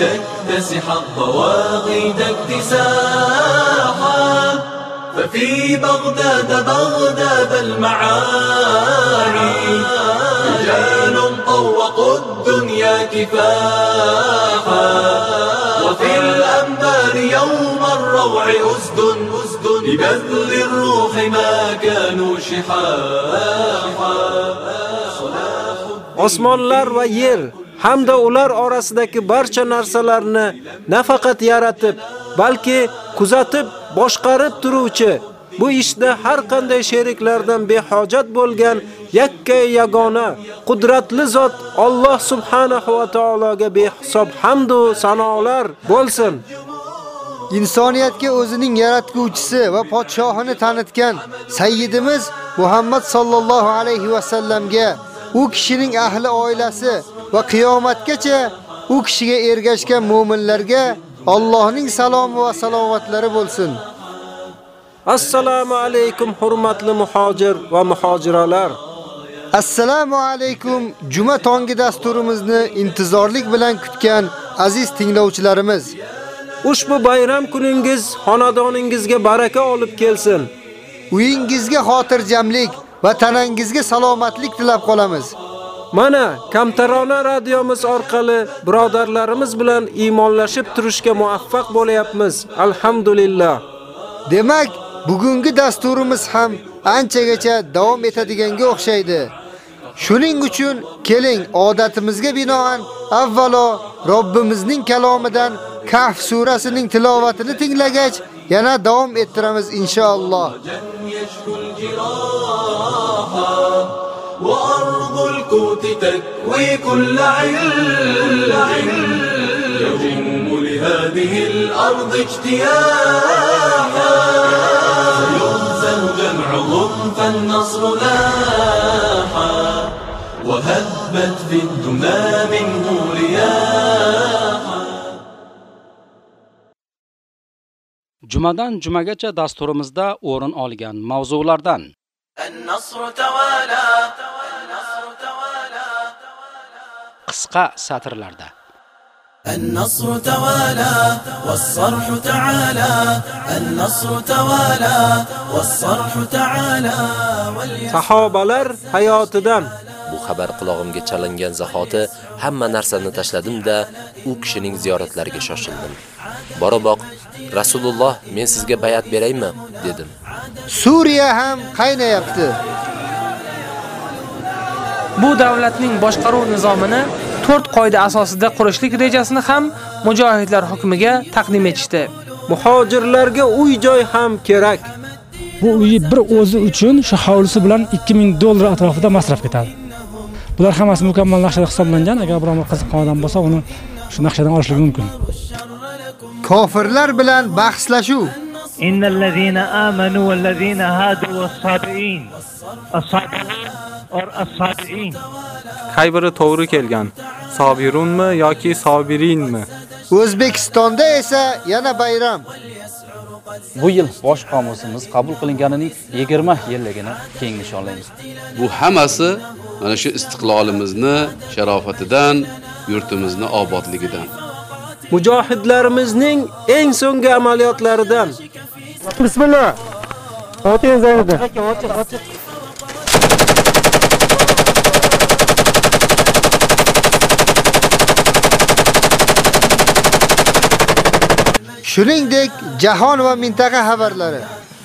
لتكتسح الضواغد اكتساحا. ففي بغداد بغداد المعاني رجال طوقوا الدنيا كفاحا. وفي الأنبار يوم الروع أسد أسد لبذل الروح ما كانوا شحاحا. osmonlar va yer hamda ular orasidagi barcha narsalarni nafaqat yaratib, balki kuzatib, boshqarib turuvchi bu ishda har qanday sheriklardan behojat bo'lgan yakka yagona qudratli zot Alloh subhanahu va taologa behisob hamd va sanolar bo'lsin. insoniyatga o'zining yaratguvchisi va podshohini tanitgan sayyidimiz Muhammad sallallohu alayhi va sallamga, u kishining ahli oilasi va qiyomatgacha u kishiga ergashgan mu'minlarga Allohning salomi va salovatlari bo'lsin. Assalomu alaykum hurmatli muhojir va muhojiralar. Assalomu alaykum. Juma tongi dasturimizni intizorlik bilan kutgan aziz tinglovchilarimiz. Ushbu bayram kuningiz xonadoningizga baraka olib kelsin. Uyingizga xotirjamlik va tanangizga salomatlik tilab qolamiz. Mana Kamtarona radiomiz orqali birodarlarimiz bilan iymonlashib turishga muvaffaq bo'layapmiz. Alhamdulillah. Demak, bugungi dasturimiz ham anchagacha davom etadiganga o'xshaydi. Shuning uchun keling odatimizga binoan avvalo Robbimizning kalomidan Kahf surasining tilovatini tinglagach, yana davom ettiramiz inshaalloh. وأرض الكوت تكوي كل عل يجن لهذه الأرض اجتياحا سيهزم جمعهم فالنصر لاحا وهبت في الدنا منه رياحا Jumadan jumagacha dasturimizda o'rin olgan mavzulardan النصر توالى النصر توالى qisqa satrlarda النصر توالى والصرح تعالى النصر توالى والصرح تعالى Sahobalar hayotidan Bu xabar qulog'imga chalingan zahoti hamma narsani tashladim-da, u kishining ziyoratlariga shoshildim. Boroboq Rasululloh, men sizga bayat beraymi? dedim. Suriya ham qaynayapti. Bu davlatning boshqaruv nizomini 4 qoida asosida qurishlik rejasini ham mujohidlar hukmiga taqdim etishdi. muhojirlarga uy-joy ham kerak. Bu uyi bir o'zi uchun shu hovlisi bilan 2000 dollar atrofida masraf ketadi. Bular hammasi mukammal naqshada hisoblangan. Agar biror qiziqqan odam bo'lsa, uni shu naqshadan olishligi mumkin. Kofirlar bilan bahslashuv. إن الذين آمنوا والذين هادوا والصابئين الصابئين or الصابئين Qay biri to'g'ri kelgan? Sobirunmi yoki sobirinmi? O'zbekistonda esa yana bayram. Bu yil bosh qomusimiz qabul qilinganining 20 yilligini keng nishonlaymiz. Bu hammasi mana shu istiqlolimizni sharofatidan, yurtimizni obodligidan. Mujohidlarimizning eng so'nggi amaliyotlaridan Bismillah. Oting zaynida. Shuningdek, jahon va mintaqa xabarlari.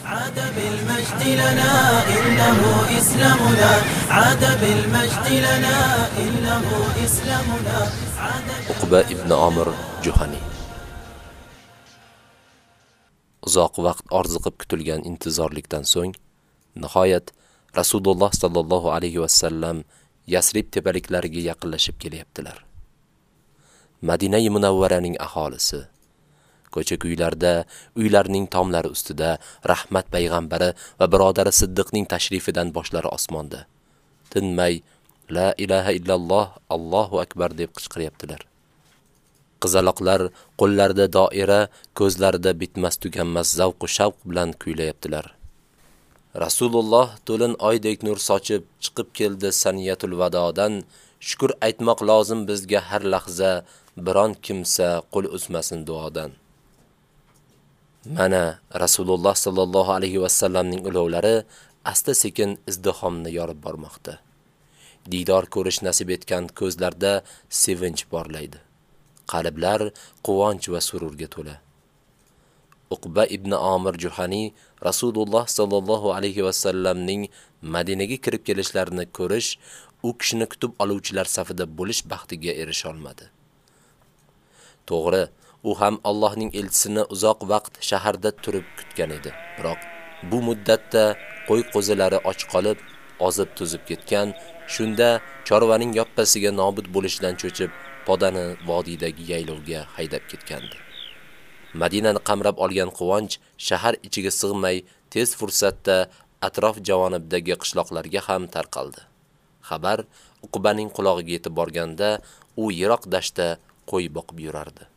عاد بالمجد لنا إنه إسلامنا عاد بالمجد لنا إنه إسلامنا Uqba ibn Amir Juhani Uzoq vaqt orziqib kutilgan intizorlikdan so'ng nihoyat Rasululloh sallallohu alayhi va sallam Yasrib tepaliklariga yaqinlashib kelyaptilar. Madina-i Munawvaraning aholisi ko'cha-kuylarda, uylarning tomlari ustida rahmat payg'ambari va birodari Siddiqning tashrifidan boshlari osmonda. Tinmay la ilaha illalloh Allohu akbar deb qichqiryaptilar. Qizaloqlar qo'llarida doira, ko'zlarida bitmas tuganmas zavq va shavq bilan kuylayaptilar. Rasululloh to'lin oydek nur sochib chiqib keldi saniyatul vadodan. Shukr aytmoq lozim bizga har lahza, biron kimsa qo'l uzmasin duodan. Mana Rasululloh sallallohu alayhi va sallamning ulovlari asta-sekin izdihomni yorib bormoqda. Didor ko'rish nasib etgan ko'zlarda sevinch porlaydi. Qalblar quvonch va sururga to'la. Uqba ibn Amir Juhani Rasululloh sallallohu alayhi va sallamning Madinaga kirib kelishlarini ko'rish, u kishini kutib oluvchilar safida bo'lish baxtiga erisha olmadi. To'g'ri, u ham Allohning elchisini uzoq vaqt shaharda turib kutgan edi. Biroq bu muddatda qo'y qo'zilari och qolib, ozib tuzib ketgan, shunda chorvaning yoppasiga nobud bo'lishidan cho'chib, podani vodiydagi yaylovga haydab ketgandi. Madinani qamrab olgan quvonch shahar ichiga sig'may, tez fursatda atrof javonibdagi qishloqlarga ham tarqaldi. Xabar Uqbaning quloqiga yetib borganda, u yiroq dashta qo'y boqib yurardi.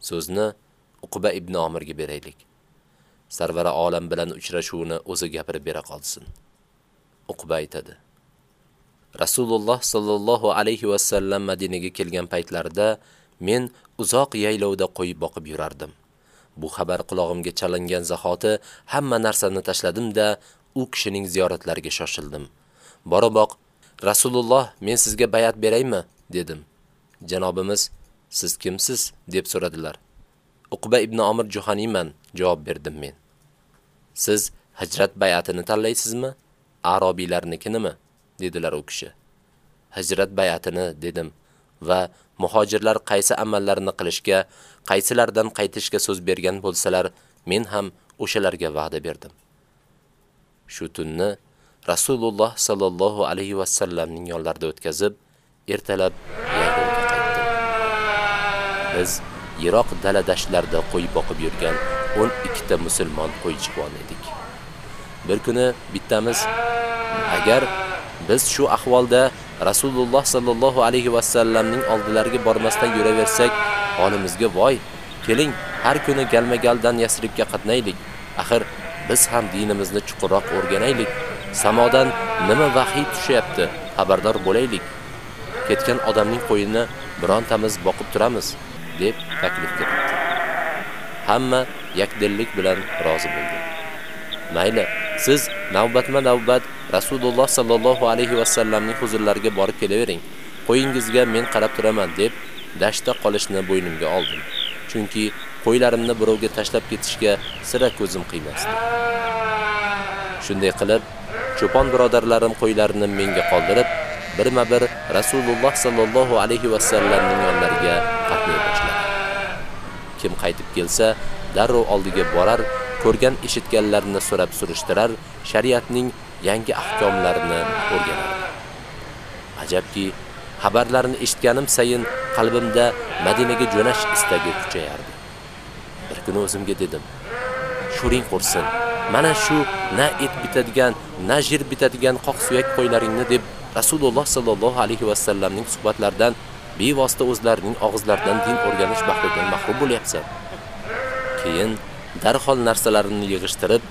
So'zni Uqba ibn Omirga beraylik. Sarvara olam bilan uchrashuvini o'zi gapirib bera qolsin. Uqba aytadi: Rasululloh sallallohu alayhi va sallam Madinaga kelgan paytlarida men uzoq yaylovda qo'y boqib yurardim. Bu xabar quloqimga chalingan zahoti hamma narsani tashladim-da, u kishining ziyoratlariga shoshildim. Boroboq Rasululloh, men sizga bayat beraymi? dedim. Janobimiz, siz kimsiz? deb so'radilar. Uqba ibn Amir Juhaniman, javob berdim men. Siz hijrat bay'atini tanlaysizmi? Arobiylarnikinimi? dedilar u kishi. Hijrat bay'atini dedim va muhojirlar qaysi amallarni qilishga, qaysilardan qaytishga so'z bergan bo'lsalar, men ham o'shalarga va'da berdim. Shu tunni Rasululloh sallallohu alayhi va sallamning yonlarida o'tkazib, ertalab Biz Iroq dala-dashtlarida qo'y boqib yurgan 12 ta musulmon qo'ychivon edik. Bir kuni bittamiz agar biz shu ahvolda Rasululloh sallallohu alayhi va sallamning oldilariga bormasdan yuraversak, holimizga voy, keling, har kuni galma-galdan Yasribga qatnaylik. Axir biz ham dinimizni chuqurroq o'rganaylik. Samodan nima vahiy tushyapti, xabardor bo'laylik. Ketgan odamning qo'yini birontamiz boqib turamiz, deb taklif kiritdi. Hamma yakdillik bilan rozi bo'ldi. Mayli, siz navbatma-navbat Rasululloh sallallohu alayhi va sallamning huzurlariga borib kelavering. Qo'yingizga men qarab turaman deb dashta qolishni bo'ynimga oldim. Chunki qo'ylarimni birovga tashlab ketishga sira ko'zim qiymasdi. Shunday qilib, cho'pon birodarlarim qo'ylarini menga qoldirib, birma-bir Rasululloh sallallohu alayhi va sallamning yonlariga. Kim qaytib kelsa, darrov oldiga borar, ko'rgan eshitganlarini so'rab surishtirar, shariatning yangi ahkomlarini o'rganar. Ajabki, xabarlarni eshitganim sayin qalbimda Madinaga jo'nash istagi kuchayardi. Bir kuni o'zimga dedim: "Shuring qursin. Mana shu na et bitadigan, na jir bitadigan qoq suyak qo'ylaringni deb Rasululloh sallallohu alayhi va sallamning suhbatlaridan bevosita o'zlarining og'izlaridan din o'rganish baxtidan mahrum bo'lyapsan." Keyin darhol narsalarini yig'ishtirib,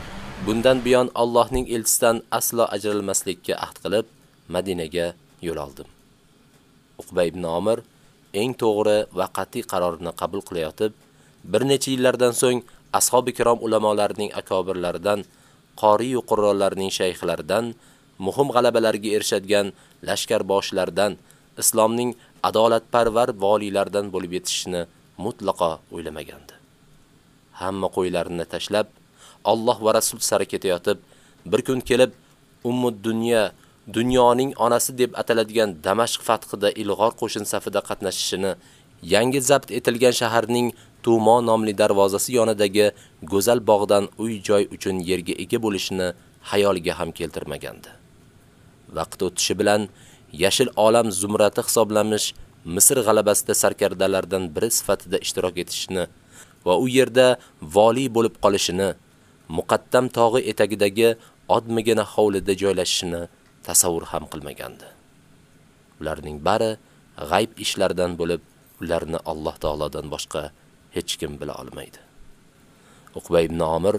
bundan buyon Allohning elchisidan aslo ajralmaslikka ahd qilib, Madinaga yo'l oldim. Uqba ibn Omir eng to'g'ri va qat'iy qarorini qabul qilayotib, bir necha yillardan so'ng ashabi kirom ulamolarining akobirlaridan, qori yu shayxlaridan, muhim g'alabalarga erishadigan lashkar boshlaridan, islomning adolatparvar voliylardan bo'lib yetishishini mutlaqo o'ylamagandi. Hamma qo'ylarini tashlab, Alloh va Rasul sari ketayotib, bir kun kelib Ummud Dunyo dunyoning onasi deb ataladigan Damashq fathida ilg'or qo'shin safida qatnashishini, yangi zabt etilgan shaharning Tumo nomli darvozasi yonidagi go'zal bog'dan uy-joy uchun yerga ega bo'lishini xayoliga ham keltirmagandi. Vaqt o'tishi bilan yashil olam zumrati hisoblanmish Misr g'alabasida sarkardalardan biri sifatida ishtirok etishini va u yerda vali bo'lib qolishini, muqaddam tog'i etagidagi odmigina hovlida joylashishini tasavvur ham qilmagandi. Ularning bari g'ayb ishlardan bo'lib, ularni Alloh taolodan boshqa hech kim bila olmaydi. Uqbay ibn Amir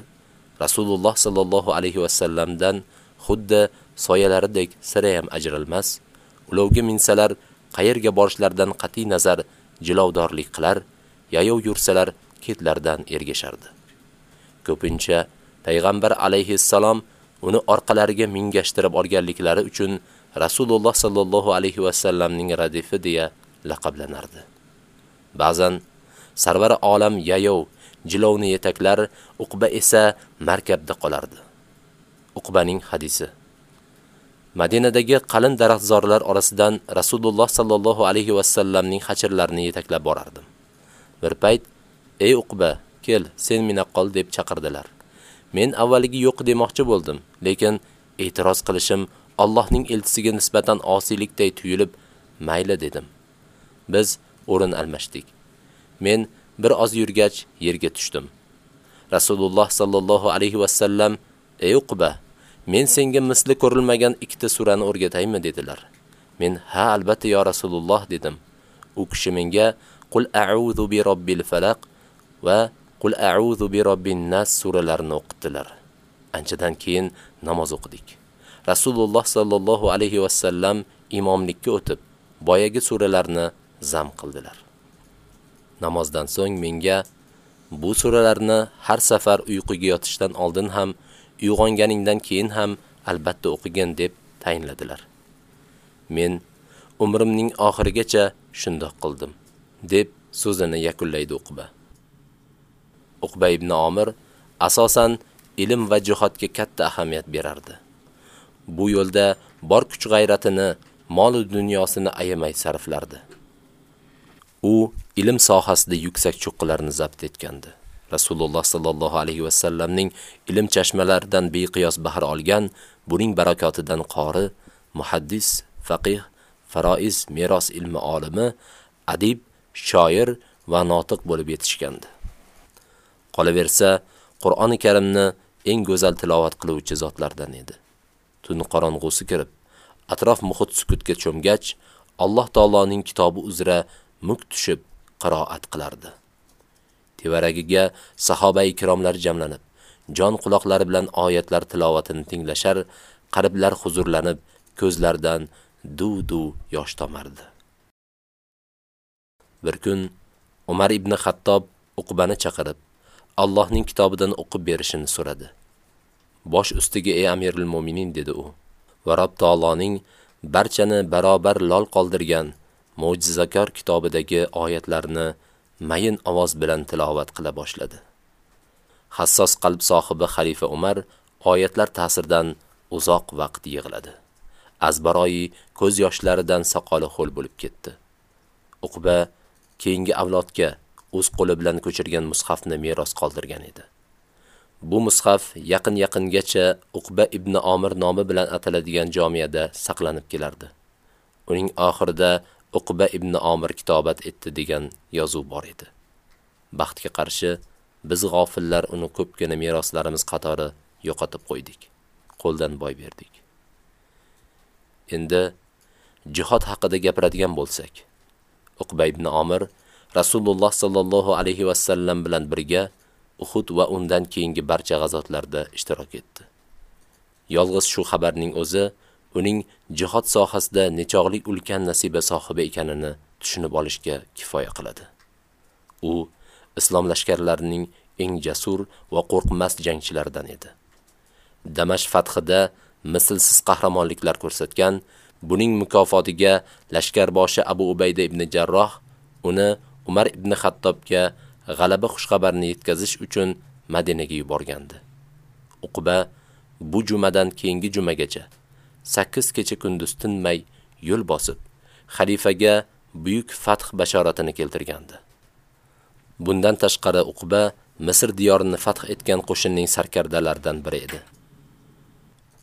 Rasululloh sallallohu alayhi va sallamdan xuddi soyalaridek sira ham ajralmas, ulovga minsalar qayerga borishlaridan qati nazar jilovdorlik qilar, yayov yursalar ketlardan ergashardi. Ko'pincha payg'ambar alayhi assalom uni orqalariga mingashtirib olganliklari uchun Rasululloh sallallohu alayhi va sallamning radifi deya laqablanardi. Ba'zan sarvar olam yayov jilovni yetaklar, Uqba esa markabda qolardi. Uqbaning hadisi Madinadagi qalin daraxtzorlar orasidan Rasululloh sallallohu alayhi va sallamning yetaklab borardim. Bir payt, "Ey Uqba, kel, sen mina qol" deb chaqirdilar. Men avvaliga yo'q demoqchi bo'ldim, lekin e'tiroz qilishim Allohning elchisiga nisbatan osiylikday tuyulib, mayli dedim. Biz o'rin almashdik. Men bir oz yurgach yerga tushdim. Rasululloh sallallohu alayhi va sallam: "Ey Uqba, men senga misli ko'rilmagan ikkita surani o'rgataymi?" dedilar. Men: "Ha, albatta ya Rasululloh" dedim. U kishi menga: "Qul a'udhu bi robbil falaq va Qul a'udhu bi robbin nas suralarini o'qitdilar. Anchadan keyin namoz o'qidik. Rasululloh sallallohu alayhi va sallam imomlikka o'tib, boyagi suralarni zam qildilar. Namozdan so'ng menga bu suralarni har safar uyquga yotishdan oldin ham, uyg'onganingdan keyin ham albatta o'qigan deb tayinladilar. Men umrimning oxirigacha shundoq qildim, deb so'zini yakunlaydi Uqba. Uqba ibn Omir asosan ilm va jihodga katta ahamiyat berardi. Bu yo'lda bor kuch-g'ayratini, mol va dunyosini ayamay sarflardi. U ilm sohasida yuksak cho'qqilarni zabt etgandi. Rasululloh sallallohu alayhi va sallamning ilm chashmalaridan beqiyos bahr olgan, buning barakotidan qori, muhaddis, faqih, faroiz, meros ilmi olimi, adib, shoir va notiq bo'lib yetishgandi. Qolaversa, Qur'oni Karimni eng go'zal tilovat qiluvchi zotlardan edi. Tun qorong'usi kirib, atrof muhit sukutga cho'mgach, Alloh taoloning kitobi uzra muk tushib qiroat qilardi. Tevaragiga sahoba ikromlar jamlanib, jon quloqlari bilan oyatlar tilovatini tinglashar, qalblar huzurlanib, ko'zlardan duv-duv yosh tomardi. Bir kun Umar ibn Xattob Uqbani chaqirib, Allohning kitobidan o'qib berishini so'radi. Bosh ustiga ey Amirul Mu'minin dedi u. Va Rob taoloning barchani barobar lol qoldirgan mo'jizakor kitobidagi oyatlarni mayin ovoz bilan tilovat qila boshladi. Hassos qalb sohibi xalifa Umar oyatlar ta'siridan uzoq vaqt yig'ladi. Azbaroyi ko'z yoshlaridan soqoli ho'l bo'lib ketdi. Uqba keyingi avlodga o'z qo'li bilan ko'chirgan mushafni meros qoldirgan edi. Bu mushaf yaqin-yaqingacha Uqba ibn Omir nomi bilan ataladigan jamiyada saqlanib kelardi. Uning oxirida Uqba ibn Omir kitobat etdi degan yozuv bor edi. Baxtga qarshi biz g'ofillar uni ko'pgina meroslarimiz qatori yo'qotib qo'ydik. Qo'ldan boy berdik. Endi jihod haqida gapiradigan bo'lsak, Uqba ibn Omir Rasululloh sallallohu alayhi va sallam bilan birga Uhud va undan keyingi barcha g'azotlarda ishtirok etdi. Yolg'iz shu xabarning o'zi uning jihod sohasida nechog'lik ulkan nasiba sohibi ekanini tushunib olishga kifoya qiladi. U islom lashkarlarining eng jasur va qo'rqmas jangchilaridan edi. Damash fathida mislsiz qahramonliklar ko'rsatgan, buning mukofotiga lashkarboshi Abu Ubayda ibn Jarroh uni Umar ibn Xattobga g'alaba xushxabarini yetkazish uchun Madinaga yuborgandi. Uqba bu jumadan keyingi jumagacha sakkiz kecha kunduz tinmay yo'l bosib, xalifaga buyuk fath bashoratini keltirgandi. Bundan tashqari Uqba Misr diyorini fath etgan qo'shinning sarkardalaridan biri edi.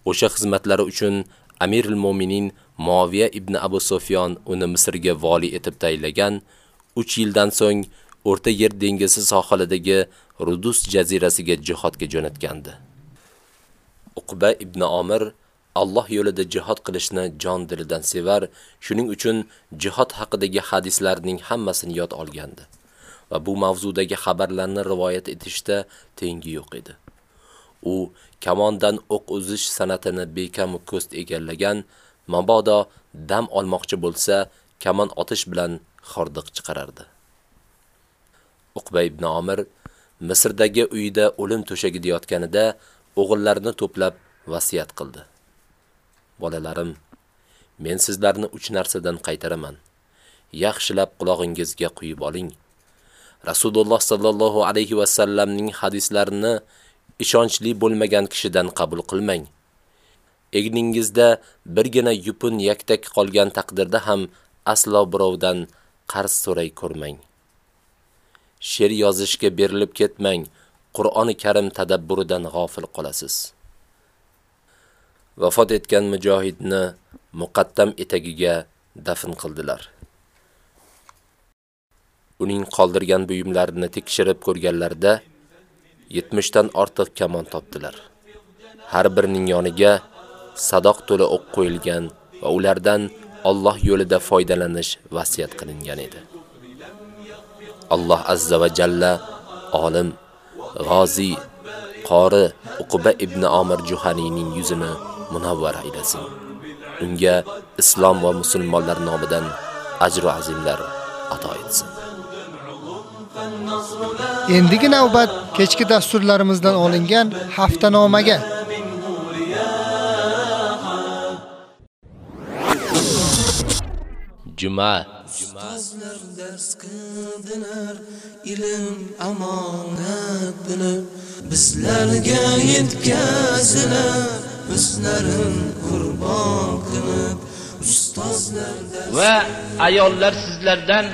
O'sha xizmatlari uchun Amirul Mu'minin moviya ibn Abu Sufyon uni Misrga vali etib tayinlagan 3 yildan so'ng O'rta Yer dengizi sohilidagi Rudus jazirasiga jihodga jo'natgandi. Uqba ibn Omir Alloh yo'lida jihod qilishni jon dilidan sevar, shuning uchun jihod haqidagi hadislarning hammasini yod olgandi va bu mavzudagi xabarlarni rivoyat etishda tengi yo'q edi. U kamondan o'q uzish san'atini bekam ko'st egallagan, mabodo dam olmoqchi bo'lsa, kamon otish bilan xordiq chiqarardi. Uqba ibn Amir Misrdagi uyida o'lim to'shagida yotganida o'g'illarini to'plab vasiyat qildi. Bolalarim, men sizlarni uch narsadan qaytaraman. Yaxshilab quloqingizga quyib oling. Rasululloh sallallohu alayhi va sallamning hadislarini ishonchli bo'lmagan kishidan qabul qilmang. Egningizda birgina yupun yaktak qolgan taqdirda ham aslo birovdan qarz so'ray ko'rmang. She'r yozishga berilib ketmang, Qur'oni Karim tadabburidan g'ofil qolasiz. Vafot etgan mujohidni muqaddam etagiga dafn qildilar. Uning qoldirgan buyumlarini tekshirib ko'rganlarida 70 dan ortiq kamon topdilar. Har birining yoniga sadoq to'la o'q qo'yilgan va ulardan Alloh yo'lida foydalanish vasiyat qilingan edi. Alloh azza va jalla olim, g'ozi, qori Uqba ibn Amir Juhaniyning yuzini munavvar aylasin. Unga islom va musulmonlar nomidan ajr va azimlar ato etsin. Endigi navbat kechki dasturlarimizdan olingan haftanomaga. Juma ustozlar dars qildilar ilm omonat bilib bizlarga yetkazilar o'zlarin qurbon qilib ustozlar va ayollar sizlardan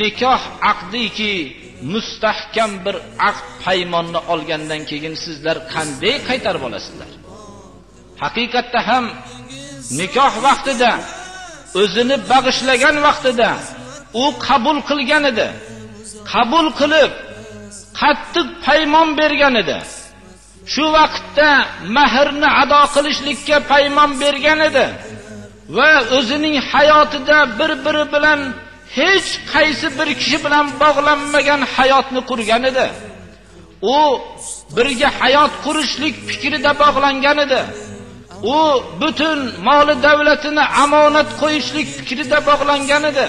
nikoh aqdiki mustahkam bir aqd paymonni olgandan keyin sizlar qanday qaytarib olasizlar? Haqiqatda ham nikoh vaqtida o'zini bag'ishlagan vaqtida u qabul qilgan edi. Qabul qilib qattiq paymon bergan edi. Shu vaqtda mahrni ado qilishlikka paymon bergan edi. Va o'zining hayotida bir biri bilan hech qaysi bir kishi bilan bog'lanmagan hayotni qurgan edi. U birga hayot qurishlik fikrida bog'langan edi. U butun moli davlatini omonat qo'yishlik fikrida bog'langan edi.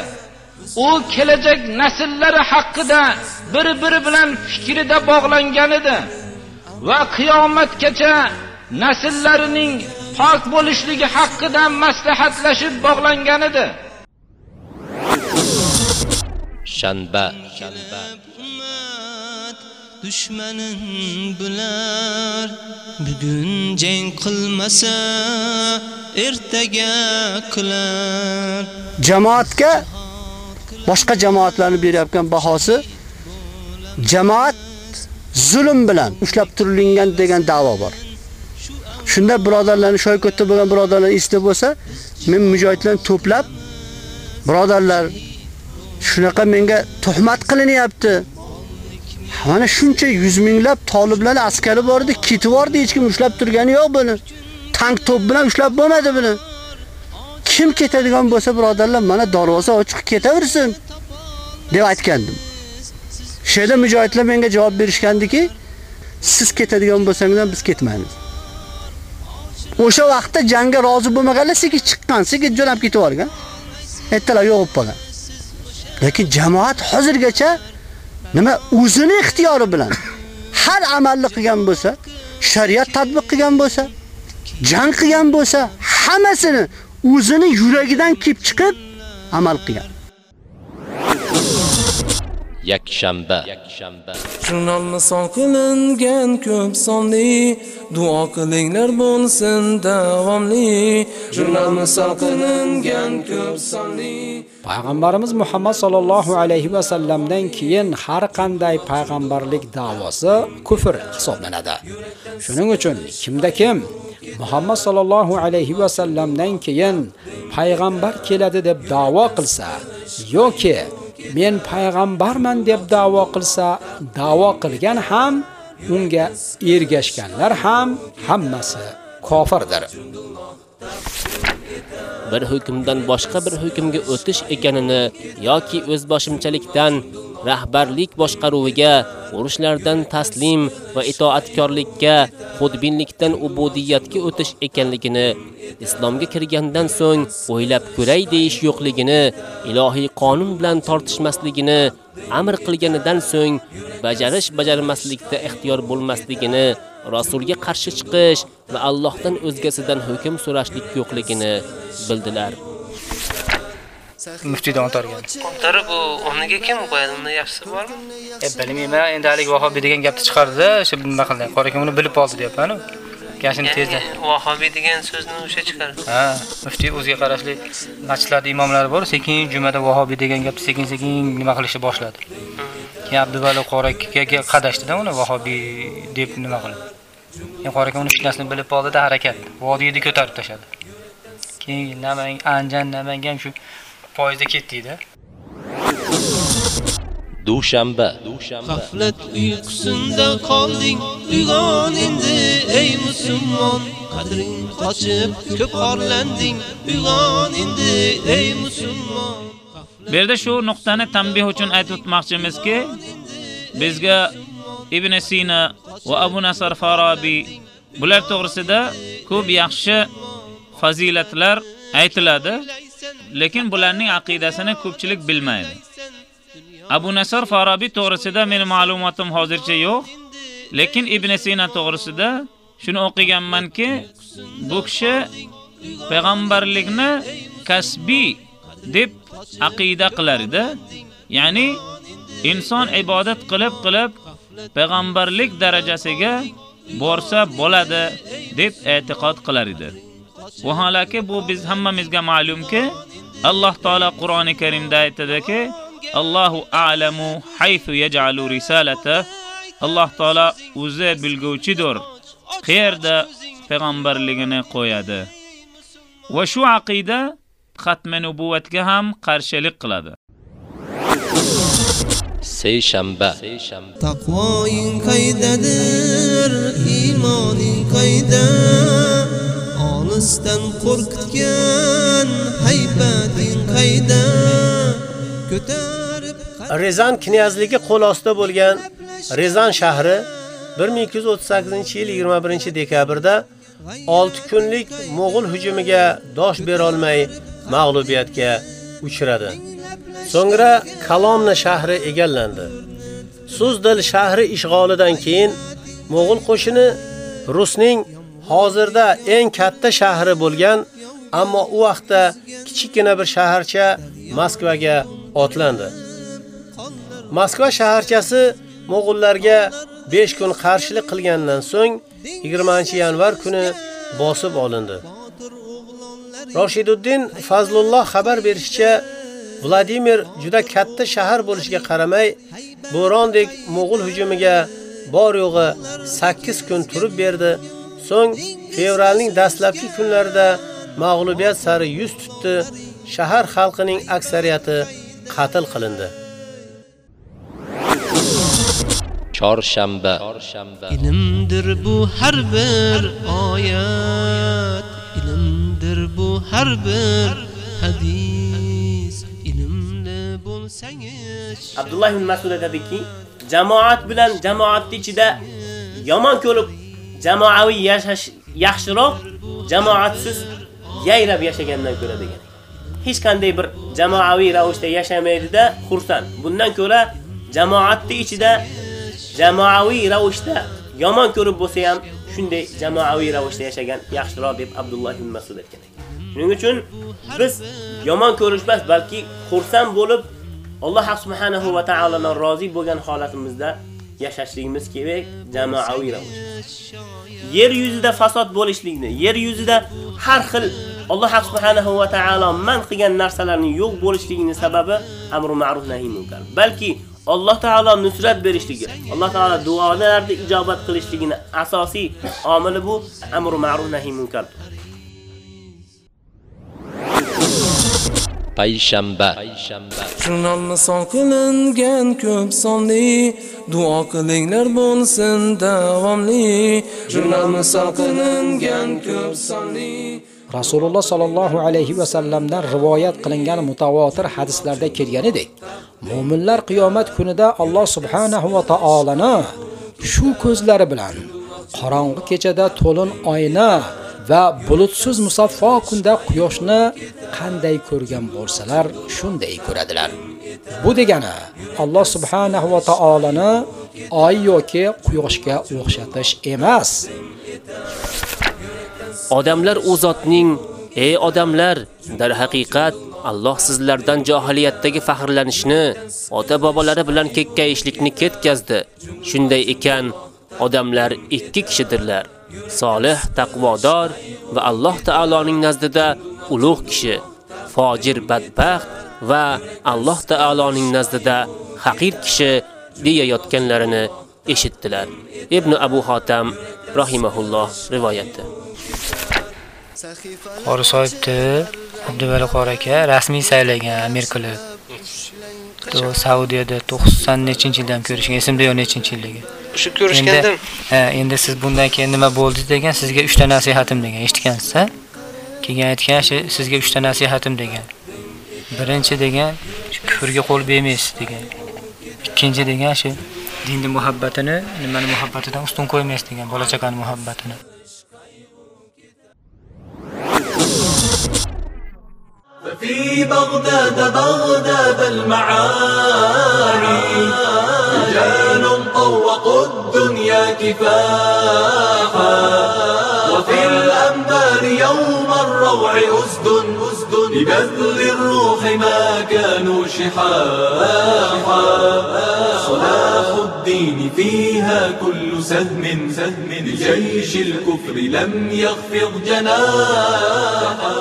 U kelajak nasllari haqida bir biri bilan fikrida bog'langan edi. Va qiyomatgacha nasllarining pok bo'lishligi haqida maslahatlashib bog'langan edi. Shanba. Dushmanin bular. Bugun jang qilmasa ertaga qilar. Jamoatga boshqa jamoatlarni berayotgan bahosi jamoat zulm bilan ushlab turilgan degan da'vo bor. Shunda birodarlarni shoyko'tda bo'lgan birodarlar esda bo'lsa, men mujohidlarni to'plab birodarlar shunaqa menga tuhmat qilinyapti. Mana shuncha yuz minglab toliblar askari bor edi, ketib bordi, hech kim ushlab turgani yo'q buni. Tank to'p bilan ushlab bo'lmadi buni. Kim ketadigan bo'lsa birodarlar, mana darvoza ochiq ketaversin deb aytgandim. Sheda mujohidlar menga javob berishgandiki, siz ketadigan bo'lsanglar biz ketmaymiz. O'sha vaqtda jangga rozi bo'lmaganlar sekin chiqqan, sekin jo'nab ketib olgan. Ertalar yo'qib qolgan. Lekin jamoat hozirgacha nima o'zini ixtiyori bilan har amalni qilgan bo'lsa, shariat tatbiq qilgan bo'lsa, jang qilgan bo'lsa, hammasini o'zini yuragidan kelib chiqib amal qilgan. Yakshanba. Jurnal misol qilingan ko'p sonli. Duo qilinglar bo'lsin davomli. Jurnal misol qilingan ko'p sonli. Payg'ambarimiz Muhammad sallallohu alayhi va sallamdan keyin har qanday payg'ambarlik da'vosi kufr hisoblanadi. Shuning uchun kimda kim Muhammad sallallohu alayhi va sallamdan keyin payg'ambar keladi deb da'vo qilsa yoki men payg'ambarman deb da'vo qilsa, da'vo qilgan ham, unga ergashganlar ham hammasi kofirdir. bir hukmdan boshqa bir hukmga o'tish ekanini yoki o'zboshimchalikdan rahbarlik boshqaruviga, urushlardan taslim va itoatkorlikka, xudbinlikdan ubudiyatga o'tish ekanligini, islomga kirgandan so'ng o'ylab ko'ray deyish yo'qligini, ilohiy qonun bilan tortishmasligini, amr qilganidan so'ng bajarish bajarmaslikda ixtiyor bo'lmasligini, rasulga qarshi chiqish va Allohdan o'zgasidan hukm so'rashlik yo'qligini bildilar. Muftiydan o'targan. O'tarib bu o'rniga kim qo'yadi? Unda yaxshisi bormi? E bilmayman, endi hali vahobiy degan gapni chiqardi, o'sha nima qildi? Qora kim uni bilib oldi deyapman-ku. Gashini tezda. Vahobiy degan so'zni o'sha chiqardi. Ha, muftiy o'ziga qarashli masjidlarda imomlari bor, sekin jumada vahobiy degan gapni sekin-sekin nima qilishni boshladi. Keyin Abduvali qoraga qadashdida uni vahobiy deb nima qildi. Keyin qora aka uni fitnasini bilib oldida harakat. Vodiyni ko'tarib tashladi. Keyin Namang, Anjan, Namangan shu poyezda ketdi-da. Dushanba. G'aflat uyqusinda qolding, uyg'on endi ey musulmon. Qadring qochib, ko'p orlanding, uyg'on endi ey musulmon. Bu yerda shu nuqtani tanbih uchun aytib o'tmoqchimizki, bizga Ibn Sina va Abu Nasr Farabi bular to'g'risida ko'p yaxshi fazilatlar aytiladi, lekin bularning aqidasini ko'pchilik bilmaydi. Abu Nasr Farabi to'g'risida men ma'lumotim hozircha yo'q, lekin Ibn Sina to'g'risida shuni o'qiganmanki, bu kishi payg'ambarlikni kasbiy deb aqida qilar edi. Ya'ni inson ibodat qilib qilib payg'ambarlik darajasiga borsa bo'ladi deb e'tiqod qilar edi. Vaholaki bu biz hammamizga ma'lumki, Alloh taolo Qur'oni Karimda aytadiki, Allohu a'lamu haythu yaj'alu risalata. Alloh taolo o'zi bilguvchidir. Qayerda payg'ambarligini qo'yadi. Va shu aqida xatmi nubuvatga ham qarshilik qiladi. Seyshanba. Taqvoing qaydadir, iymoning qayda? Olisdan qo'rqitgan haybating qayda? Ko'tarib Rezan knyazligi qo'l ostida bo'lgan Rezan shahri 1238-yil 21-dekabrda 6 kunlik Mo'g'ul hujumiga dosh bera olmay mag'lubiyatga uchradi. So'ngra Kalomna shahri egallandi. Suzdil shahri ishg'olidan keyin Mo'g'ul qo'shini Rusning hozirda eng katta shahri bo'lgan, ammo u vaqtda kichikina bir shaharcha Moskvaga otlandi. Moskva shaharchasi Mo'g'ullarga 5 kun qarshilik qilgandan so'ng 20-yanvar kuni bosib olindi. Roshiduddin Fazlulloh xabar berishicha, Vladimir juda katta shahar bo'lishiga qaramay, bo'rondek Mo'g'ul hujumiga bor yo'g'i 8 kun turib berdi. So'ng fevralning dastlabki kunlarida mag'lubiyat sari yuz tutdi. Shahar xalqining aksariyati qatl qilindi. Chorshanba. Ilmdir bu har bir oyat, ilmdir bu har bir hadis. Ilmli bo'lsangiz Abdullah ibn Mas'ud aytadiki, jamoat bilan jamoatning ichida yomon ko'rib jamoaviy yashash yaxshiroq, jamoatsiz yayrab yashagandan ko'ra degan. Hech qanday bir jamoaviy ravishda yashamaydida xursand. Bundan ko'ra jamoatni ichida jamoaviy ravishda yomon ko'rib bo'lsa ham shunday jamoaviy ravishda yashagan yaxshiroq deb Abdulloh ibn Mas'ud aytgan. Shuning uchun biz yomon ko'rishmas, balki xursand bo'lib Alloh subhanahu va taolodan rozi bo'lgan holatimizda yashashligimiz kerak jamoaviy ravishda. Yer yuzida fasod bo'lishlikni, yer yuzida har xil Alloh subhanahu va taolo man qilgan narsalarning yo'q bo'lishligining sababi amru ma'ruf nahi munkar. Balki Alloh taolo nusrat berishligi, Alloh taolo duolarni ijobat qilishligini asosiy omili bu amru ma'ruf nahi munkar. Payshanba. Jurnal misol qilingan ko'p sonli duo qilinglar bo'lsin davomli. Jurnal misol qilingan ko'p sonli Rasululloh sallallohu alayhi va sallamdan rivoyat qilingan mutawatir hadislarda kelganidek, mu'minlar qiyomat kunida Alloh subhanahu va taolani shu ko'zlari bilan qorong'i kechada to'lin oyna va bulutsiz musaffo kunda quyoshni qanday ko'rgan bo'lsalar, shunday ko'radilar. Bu degani Alloh subhanahu va taolani oy yoki quyoshga o'xshatish emas. Odamlar u zotning, ey odamlar, dar haqiqat Alloh sizlardan jahiliyatdagi faxrlanishni, ota-bobolari bilan kekkayishlikni ketkazdi. Shunday ekan, odamlar ikki kishidirlar. Solih, taqvodor va Alloh taoloning nazdida ulug' kishi, fojir, badbaxt va Alloh taoloning nazdida haqir kishi deyayotganlarini eshitdilar. Ibn Abu Hotam rahimahulloh rivoyati. Qori sohibni Abduvali qori aka rasmiy saylagan amir qilib. To Saudiyada 90 nechinchi yildan ko'rishgan, esimda yo'q nechinchi yilligi. Shu ko'rishgandim. Ha, e, endi siz bundan keyin nima bo'ldi degan sizga 3 ta nasihatim degan, eshitgansiz a? Keyin aytgan shu sizga 3 ta nasihatim degan. Birinchi degan kufrga qo'l bermaysiz degan. Ikkinchi degan shu dinni muhabbatini, nimani muhabbatidan ustun qo'ymaysiz degan, bola chaqani muhabbatini. في بغداد بغداد المعاني رجال طوقوا الدنيا كفاحا. وفي الأنبار يوم الروع أسد أسد ببذل الروح ما كانوا شحاحا. صلاح الدين فيها كل سهم سهم لجيش الكفر لم يخفض جناحا.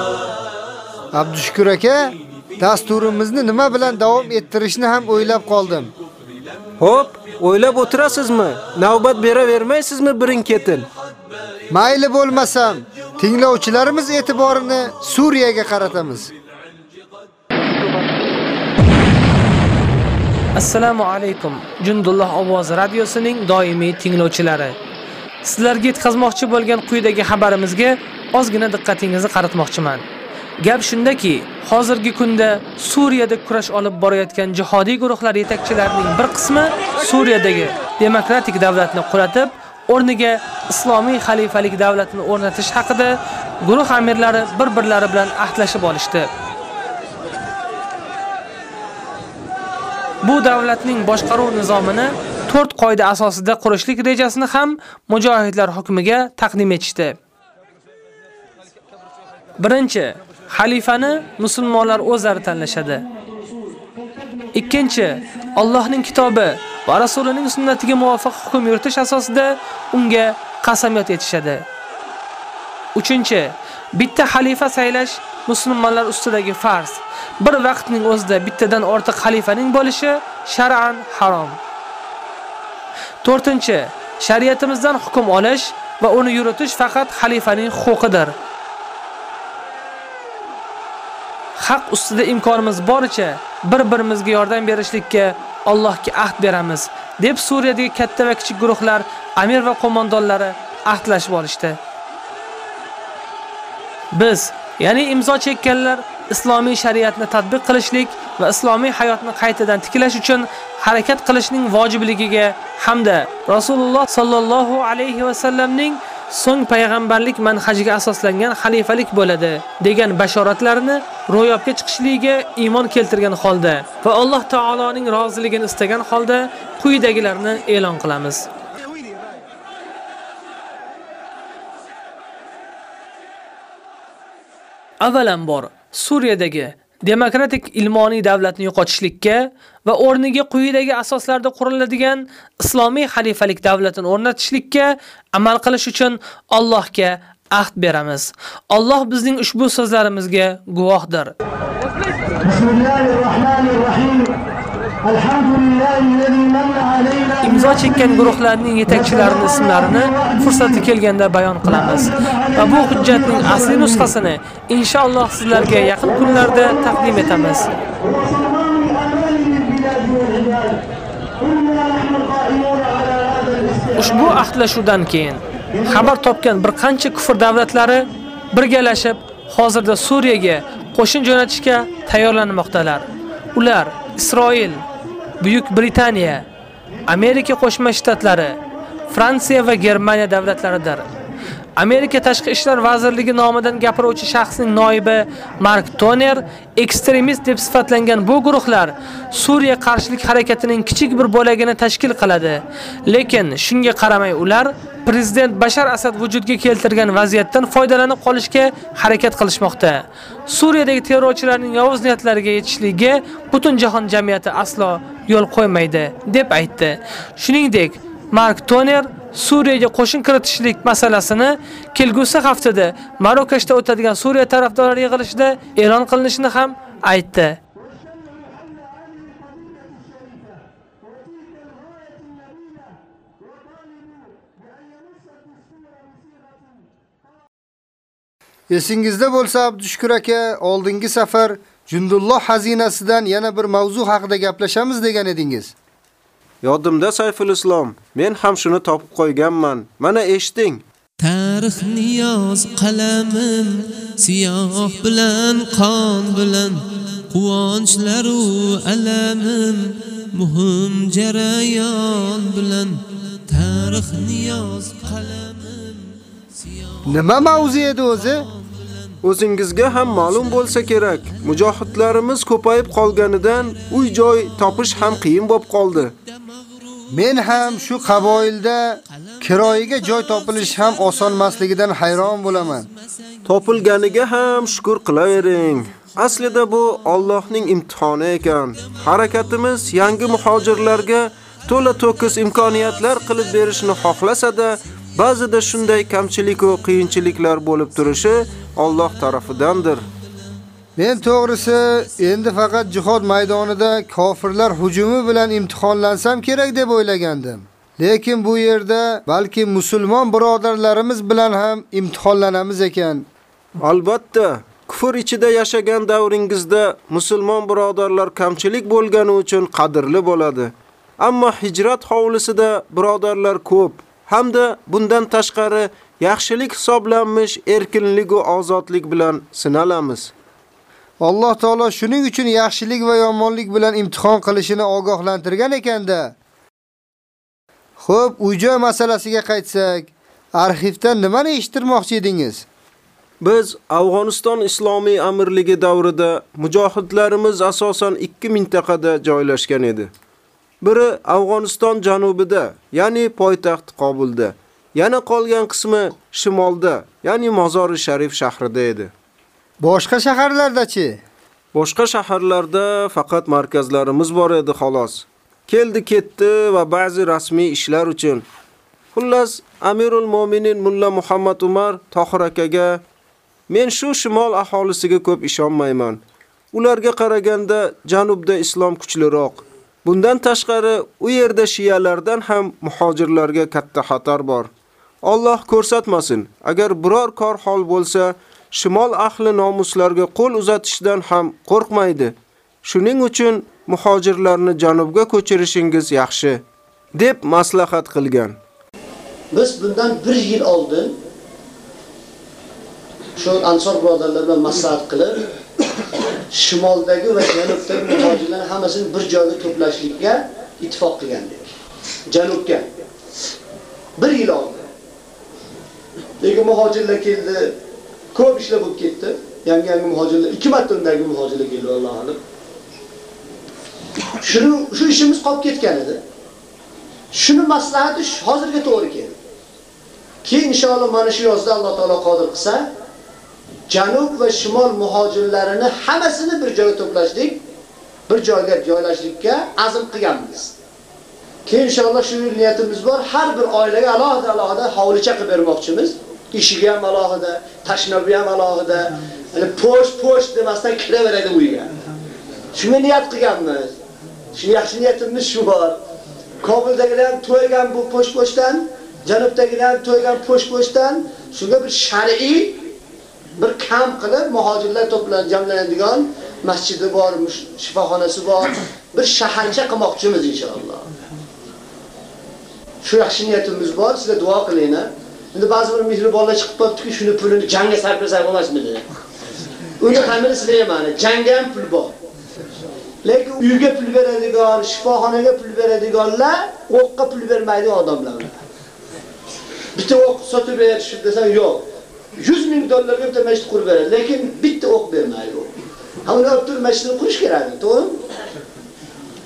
Abdushukur aka, dasturimizni nima bilan davom ettirishni ham o'ylab qoldim. Xo'p, o'ylab o'tirasizmi? Navbat beravermaysizmi birin-ketin? Mayli bo'lmasam, tinglovchilarimiz e'tiborini Suriyaga qaratamiz. Assalomu alaykum. Jundulloh ovozi radiosining doimiy tinglovchilari. Sizlarga yetkazmoqchi bo'lgan quyidagi xabarimizga ozgina diqqatingizni qaratmoqchiman. Gap shundaki, hozirgi kunda Suriyada kurash olib borayotgan jihodiy guruhlar yetakchilarining bir qismi Suriyadagi demokratik davlatni qulatib, o'rniga islomiy xalifalik davlatini o'rnatish haqida guruh amirlari bir-birlari bilan ahdlashib olishdi. Bu davlatning boshqaruv nizomini 4 qoida asosida qurishlik rejasini ham mujohidlar hukmiga taqdim etishdi. Birinchi, xalifani musulmonlar o'zlari tanlashadi. Ikkinchi, Allohning kitobi va rasulining sunnatiga muvofiq hukm yuritish asosida unga qasamyod etishadi. Uchinchi, bitta xalifa saylash musulmonlar ustidagi farz. Bir vaqtning o'zida bittadan ortiq xalifaning bo'lishi shar'an harom. To'rtinchi, shariatimizdan hukm olish va uni yuritish faqat xalifaning huquqidir. Haq ustida imkonimiz boricha bir-birimizga yordam berishlikka Allohga ahd beramiz, deb Suriyadagi katta va kichik guruhlar amir va qo'mondonlari ahdlashib olishdi. Biz, ya'ni imzo chekkanlar islomiy shariatni tatbiq qilishlik va islomiy hayotni qaytadan tiklash uchun harakat qilishning vojibligiga hamda Rasululloh sallallohu alayhi va sallamning so'ng payg'ambarlik manhajiga asoslangan xalifalik bo'ladi degan bashoratlarni ro'yobga chiqishligiga iymon keltirgan holda va Alloh taoloning roziligini istagan holda quyidagilarni e'lon qilamiz. Avvalambor Suriyadagi demokratik ilmoniy davlatni yo'qotishlikka va o'rniga quyidagi asoslarda quriladigan islomiy xalifalik davlatini o'rnatishlikka amal qilish uchun Allohga ahd beramiz. Alloh bizning ushbu so'zlarimizga guvohdir. Bismillahirrohmanirrohim. Imzo chekkan guruhlarning yetakchilarining ismlarini fursati kelganda bayon qilamiz. Va bu hujjatning asli nusxasini inshaalloh sizlarga yaqin kunlarda taqdim etamiz. Ushbu ahdlashuvdan keyin xabar topgan bir qancha kufr davlatlari birgalashib hozirda Suriyaga qo'shin jo'natishga tayyorlanmoqdalar. Ular Isroil, Buyuk Britaniya, Amerika Qo'shma Shtatlari, Fransiya va Germaniya davlatlaridir. Amerika Tashqi ishlar vazirligi nomidan gapiruvchi shaxsning noibi Mark Toner ekstremist deb sifatlangan bu guruhlar Suriya qarshilik harakatining kichik bir bo'lagini tashkil qiladi. Lekin shunga qaramay ular prezident Bashar Asad vujudga keltirgan vaziyatdan foydalanib qolishga harakat qilishmoqda. Suriyadagi terrorchilarning yovuz niyatlariga yetishligiga butun jahon jamiyati aslo yo'l qo'ymaydi deb aytdi. Shuningdek, Mark Toner Suriyaga qo'shin kiritishlik masalasini kelgusi haftada Marokashda o'tadigan Suriya tarafdorlari yig'ilishida e'lon qilinishini ham aytdi. Esingizda bo'lsa Abdushukur aka, oldingi safar Jundulloh xazinasidan yana bir mavzu haqida gaplashamiz degan edingiz. Yodimda Sayful Islom, men ham shuni topib qo'yganman. Mana eshiting. Tarixni yoz qalamim siyoh bilan qon bilan quvonchlar u alamim muhim jarayon bilan tarixni yoz qalamim Nima mavzu edi o'zi? O'zingizga ham ma'lum bo'lsa kerak. Mujohidlarimiz ko'payib qolganidan uy-joy topish ham qiyin bo'lib qoldi. Men ham shu qaboilda kiroyiga joy topilish ham oson emasligidan hayron bo'laman. Topilganiga ham shukr qilavering. Aslida bu Allohning imtihoni ekan. Harakatimiz yangi muhojirlarga to'la to'kis imkoniyatlar qilib berishni xohlasa-da, ba'zida shunday kamchilik va qiyinchiliklar bo'lib turishi Alloh tarafidandir. Men to'g'risi endi faqat jihod maydonida kofirlar hujumi bilan imtihonlansam kerak deb o'ylagandim. Lekin bu yerda balki musulmon birodarlarimiz bilan ham imtihonlanamiz ekan. Albatta, kufr ichida yashagan davringizda musulmon birodarlar kamchilik bo'lgani uchun qadrli bo'ladi. Ammo hijrat hovlisida birodarlar ko'p hamda bundan tashqari yaxshilik hisoblanmish erkinlik va ozodlik bilan sinalamiz. Alloh taolo shuning uchun yaxshilik va yomonlik bilan imtihon qilishini ogohlantirgan ekanda. Xo'p, uy-joy masalasiga qaytsak, arxivdan nimani eshittirmoqchi edingiz? Biz Afg'oniston Islomiy amirligi davrida mujohidlarimiz asosan 2 mintaqada joylashgan edi. Biri Afg'oniston janubida, ya'ni poytaxt Qobulda, yana qolgan qismi shimolda, ya'ni Mozori Sharif shahrida edi. Boshqa shaharlarda-chi? Boshqa shaharlarda faqat markazlarimiz bor edi xolos. Keldi ketdi va ba'zi rasmiy ishlar uchun. Xullas, Amirul Mo'minin Mulla Muhammad Umar Tohir akaga men shu shimol aholisiga ko'p ishonmayman. Ularga qaraganda janubda islom kuchliroq. Bundan tashqari u yerda shiyalardan ham muhojirlarga katta xatar bor. Alloh ko'rsatmasin, agar biror kor hol bo'lsa, shimol ahli nomuslarga qo'l uzatishdan ham qo'rqmaydi. Shuning uchun muhojirlarni janubga ko'chirishingiz yaxshi, deb maslahat qilgan. Biz bundan 1 yil oldin shu Ansor birodarlar bilan maslahat qilib, shimoldagi va janubdagi muhojirlarni hammasini bir joyga to'plashlikka ittifoq qilgan deydi. Janubga. 1 yil oldin. Lekin muhojirlar keldi, ko'p ishlar bo'lib ketdi. Yangi-yangi muhojirlar, 2 marta undagi muhojirlar keldi Alloh alim. Shuni shu ishimiz qolib ketgan edi. Shuni maslahati hozirga to'g'ri keldi. Keyin inshaalloh mana shu yozda Alloh taolo qodir qilsa, janub va shimol muhojirlarini hammasini bir joyga to'plashdik, bir joyga joylashlikka azm qilganmiz. Keyin inshaalloh shu niyatimiz bor, har bir oilaga alohida-alohida hovlicha qilib bermoqchimiz. Ishiga ham alohida, tashnabi ham alohida, hali po'sh-po'sh demasdan kiraveradi uyga. Shunga niyat qilganmiz. Shu yaxshi niyatimiz shu bor. Kobuldagilar ham to'ygan bu po'sh-po'shdan, janubdagilar ham to'ygan po'sh-po'shdan, shunga bir shar'iy bir kam qilib muhojirlar to'planib jamlanadigan masjidi bor, shifoxonasi bor, bir shaharcha qilmoqchimiz inshaalloh. Shu yaxshi niyatimiz bor, sizlar duo qilinglar. Endi ba'zi bir mehribonlar chiqib qolibdi-ku, shuni pulini jangga sarflasak bo'lmasmidi? Uni hamini sizlar mana jangga ham pul bor. Lekin uyga pul beradigan, shifoxonaga pul beradiganlar o'qqa pul bermaydi odamlar. Bitta o'q sotib ber, shu desam yo'q. 100 ming dollarga bitta masjid qurib beradi, lekin bitta o'q bermaydi u. Ha uni olib turib masjidni qurish kerak, to'g'rimi?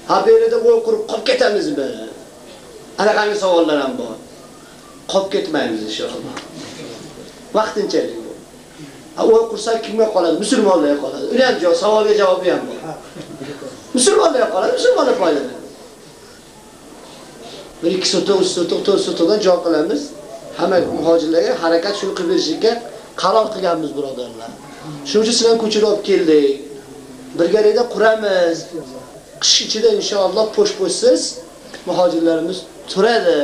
Ha bu yerda o'q qurib qolib ketamizmi? Anaqangi savollar ham bor. Qolib ketmaymiz inshaalloh. Vaqtinchalik bu. Ha o'q qursa kimga qoladi? Musulmonlarga qoladi. Uni ham javob, savolga javobi ham bor. Musulmonlarga qoladi, musulmonlar foydalanadi. Bir ikki so'toq, uch so'toq, to'rt so'toqdan javob qilamiz. Hamma muhojirlarga harakat shuni qilib berishga qaror qilganmiz birodarlar. Shuning uchun sizlarni ko'chirib olib keldik. Birgalikda quramiz. Qish ichida inshaalloh po'sh-po'shsiz muhojirlarimiz turadi.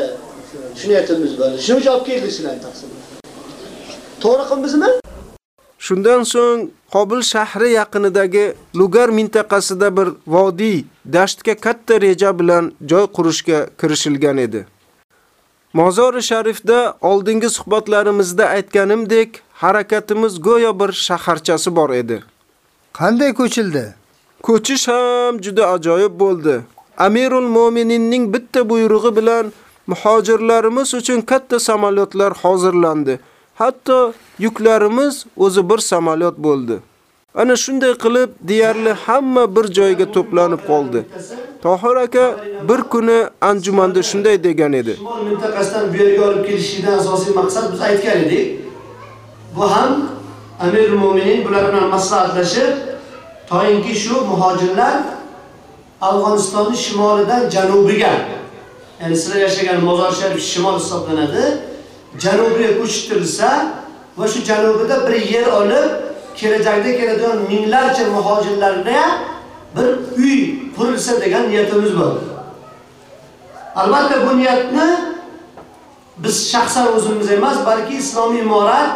Shuni aytamiz bor. Shuning uchun olib keldik sizlarni taqsim. To'g'ri qilmizmi? Shundan so'ng Qobil shahri yaqinidagi Lugar mintaqasida bir vodiy, dashtga katta reja bilan joy qurishga kirishilgan edi. Mozori Sharifda oldingi suhbatlarimizda aytganimdek, harakatimiz go'yo bir shaharchasi bor edi. Qanday ko'childi? Ko'chish ham juda ajoyib bo'ldi. Amirul Mo'mininning bitta buyrug'i bilan muhojirlarimiz uchun katta samolyotlar hozirlandi. Hatto yuklarimiz o'zi bir samolyot bo'ldi. Ana shunday qilib deyarli hamma bir joyga to'planib qoldi. Tohir aka bir kuni anjumanda shunday degan edi. Shimol mintaqasidan bu yerga olib kelishidan asosiy maqsad biz aytgan edik. Bu ham Amirul Mo'minin bular bilan maslahatlashib, Toyinki shu muhojirlar Afg'onistonning shimolidan janubiga, ya'ni sizlar yashagan Mozor Sharif shimol hisoblanadi, janubiga ko'chitilsa va shu janubida bir yer olib, kelajakda keladigan minglarcha muhojirlarga bir uy qurilsa degan niyatimiz bor. Albatta bu niyatni biz shaxsan o'zimiz emas, balki islomiy imorat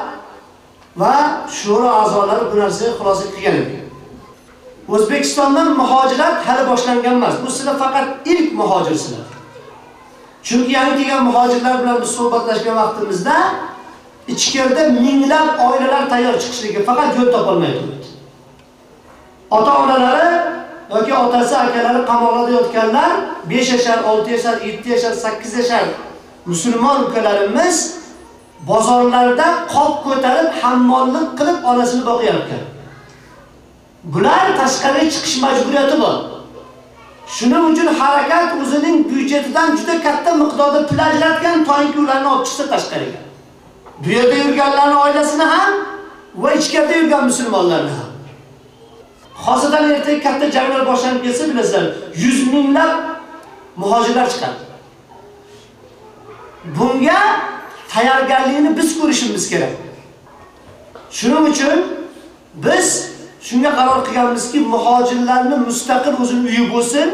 va shura a'zolari bu narsaga xulosa qilgan ekan. O'zbekistondan muhojirlar hali boshlangan emas. Bu sizlar faqat ilk muhojirsizlar. Chunki yangi kelgan muhojirlar bilan biz suhbatlashgan vaqtimizda ichkarida minglab oilalar tayyor chiqishligi faqat yo'l topolmay turibdi. Ota-onalari yoki otasi, akalari qamoqda yotganlar 5 yashar, 6 yashar, 7 yashar, 8 yashar musulmon ukalarimiz bozorlarda qop ko'tarib hammollik qilib onasini boqyapti. Bular tashqariga chiqish majburiyati bor. Shuning uchun harakat o'zining byudjetidan juda katta miqdorda pul ajratgan to'yinki ularni olib chiqsa tashqariga. Bu yerda yurganlarning oilasini ham va ichkarida yurgan musulmonlarni ham. Hozirdan ertaga katta janglar boshlanib ketsa bilasizlar, yuz minglab muhojirlar chiqadi. Bunga tayyorgarlikni biz ko'rishimiz kerak. Shuning uchun biz shunga qaror qilganmizki, muhojirlarni mustaqil o'zining uyi bo'lsin,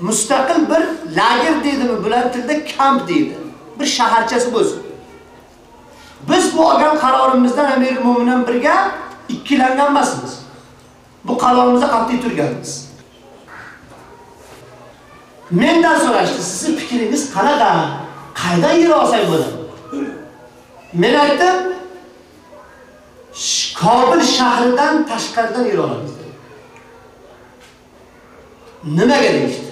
mustaqil bir lager deydimi, bular tilda kamp deydi. Bir shaharchasi bo'lsin. Biz bu olgan qarorimizdan Amir Mo'mindan birga ikkilangan emasmiz. Bu qarorimizda qat'iy turganmiz. Mendan so'rashdi, sizning fikringiz qanaqa? Qaydan yer olsak bo'ladi? Men aytdim, Kobil shahridan tashqaridan yer olamiz. Nimaga deyishdi?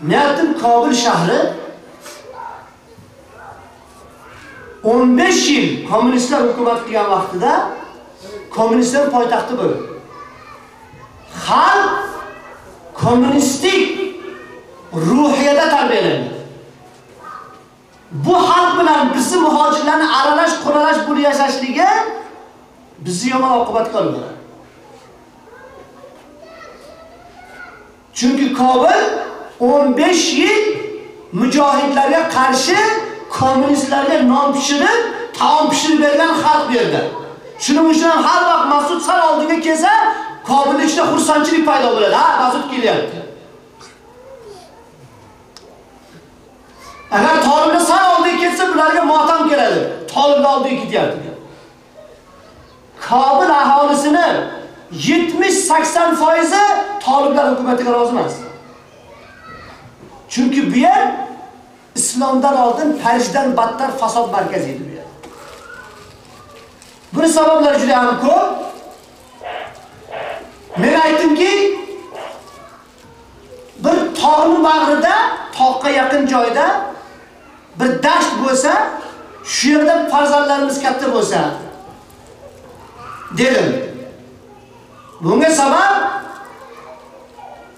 Men aytdim, Kobil shahri 15 yil kommunistlar hukumat qilgan vaqtida kommunistlar poytaxti bo'ldi. Xalq kommunistik ruhiyada tarbiyalandi. Bu xalq bilan bizni muhojirlarni aralash, qoralash bo'lib yashashligi bizni yomon oqibatga olib keladi. Chunki Kobil 15 yil mujohidlarga qarshi kommunistlarga non pishirib, taom pishirib bergan xalq berdi. Shuning uchun har vaqt Mas'ud sal oldiga kelsa, Kobilda ichida xursandchilik paydo bo'ladi. Ha, Mas'ud kelyapti. Agar Toliblar sal oldiga ketsa, ularga motam keladi. Toliblar oldiga ketyapti. Kabul aholisini 70-80 foizi Toliblar hukumatiga rozi emas. Chunki bu yer islomdan oldin Parijdan battar fasod markazi edi bu yer. Buni sabablari juda ham ko'p. Men aytdimki, bir tog'ning bag'rida, toqqa yaqin joyda bir dasht bo'lsa, shu yerda farzandlarimiz katta bo'lsa, dedim. Bunga sabab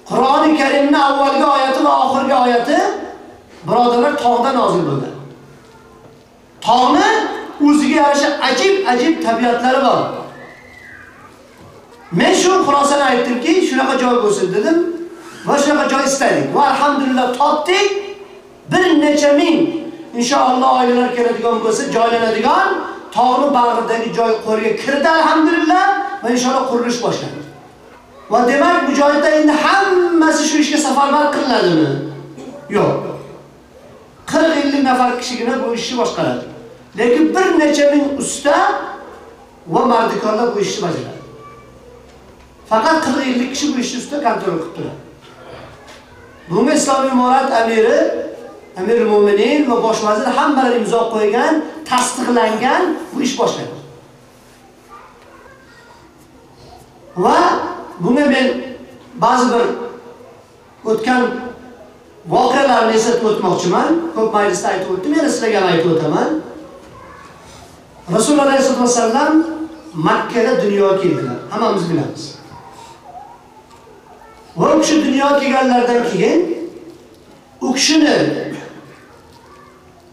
Qur'oni Karimning avvalgi oyati va oxirgi oyati birodarlar tog'dan nozil bo'ldi. Tog'ni o'ziga yarasha ajib-ajib tabiatlari bor. Men shu xulosani aytdimki, shunaqa joy bo'lsin dedim va shunaqa joy istadik. Va alhamdulillah topdik. Bir necha ming inshaalloh oilalar keladigan bo'lsa, joylanadigan tog'ni bag'ridagi joy qo'lga kirdi alhamdulillah va inshaalloh qurilish boshlandi. Va demak bu joyda endi hammasi shu ishga safarbar qilinadimi? Yo'q. 40-50 nafar kishigina bu ishni boshqaradi. Lekin bir necha ming usta va mardikorlar bu ishni bajaradi. Faqat 40-50 kishi bu ishni usta kontrol qilib turadi. Bunga Islomiy imorat amiri, Amir Mo'minin va bosh vazir hammalari imzo qo'ygan, tasdiqlangan bu ish boshlanadi. Va bunga men ba'zi bir o'tgan voqealarni eslatib o'tmoqchiman. Ko'p majlisda aytib o'tdim, yana sizlarga ham aytib o'taman. Rasululloh sollallohu alayhi vasallam Makka da dunyoga keldilar. Hammamiz bilamiz. Va u kishi dunyoga kelganlardan keyin u kishini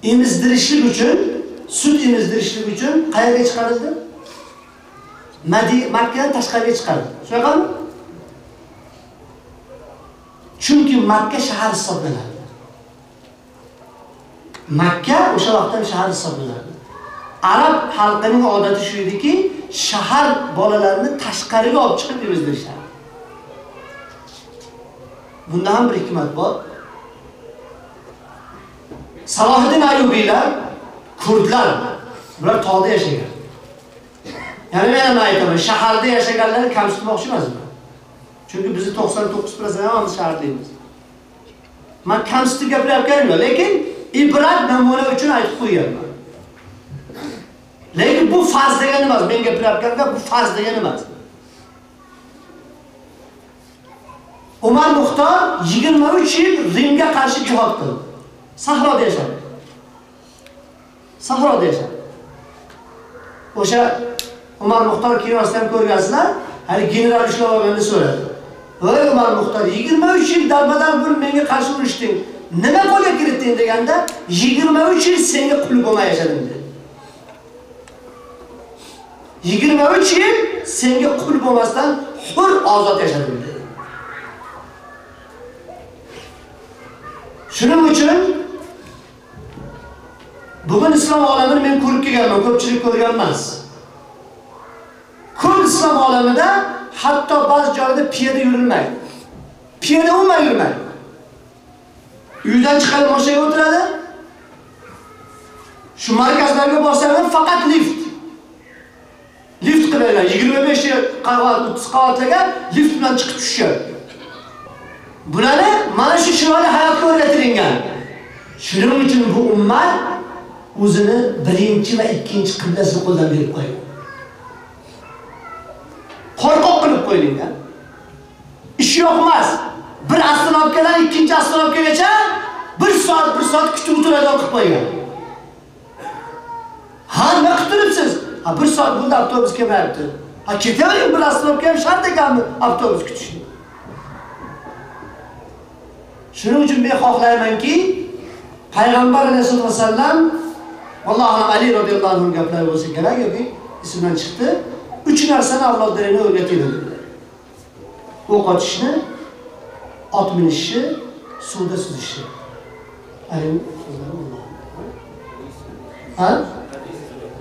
emizdirishlik uchun, sut emizdirishlik uchun qayerga chiqarildi? Makkadan tashqariga chiqarildi. Shunaqami? Chunki Makka shahar hisoblanadi. Makka o'sha vaqtda shahar hisoblanadi. Arab xalqining odati shu ediki, shahar bolalarini tashqariga olib chiqib emizdirishadi. Bunda ham bir hikmat bor. Salohiddin Ayyubiylar kurdlar bular tog'da yashagan. Ya'ni men ham aytaman, shaharda yashaganlarni kamsitmoqchi emasman. Chunki bizni 99% hammamiz shahardaymiz. Men kamsitib gapiryapmanim, lekin ibrat namuna uchun aytib qo'yganman. Lekin bu farz degani emas, men gapiryapganimda bu farz degani emas. Umar Muxtor 23 yil Rimga qarshi jihad qildi. Sahroda yashadi. Sahroda yashadi. O'sha Umar Muxtor kinosdan ko'rgansizlar, hali general ishlab olganda so'radi. Voy Umar Muxtor, 23 yil darbadan bir menga qarshi urishding. Nima qo'lga kiritding deganda, 23 yil senga qul bo'lmay yashadim dedi. 23 yil senga qul bo'lmasdan hur ozod yashadim dedi. Shuning uchun bugun islom olamini men ko'rib kelganman, ko'pchilik ko'rgan emas. Ko'p islom olamida hatto ba'zi joyda piyoda yurilmaydi. Piyoda umuman yurmaydi. Uydan chiqadi, mashinaga o'tiradi. Shu markazlarga borsangiz faqat lift. Lift qilagan 25 qavat, 30 qavatlarga lift bilan chiqib tushadi. Bularni mana shu shimoliy hayotga o'rgatilgan. Shuning uchun bu ummat o'zini birinchi va ikkinchi qiblasini qo'ldan berib qo'ygan. Qo'rqoq qilib qo'yilgan. Ish yo'qmas. Bir astronavtkadan ikkinchi astronavtgacha 1 soat 1 soat kutib o'tiradigan qilib qo'ygan. Ha, nima kutib turibsiz? Ha, 1 soat bunda avtobus kelmayapti. Ha, ketavering bir astronavtka ham shart ekanmi avtobus kutishni? Shuning uchun men xohlaymanki, payg'ambar alayhi vasallam Alloh Ali radhiyallohu anhu gaplari bo'lsa kerak yoki ismdan chiqdi. Uch narsani avlodlaringga o'rgatadi dedilar. O'q otishni, ot minishni, suvda suzishni. Alim Ha?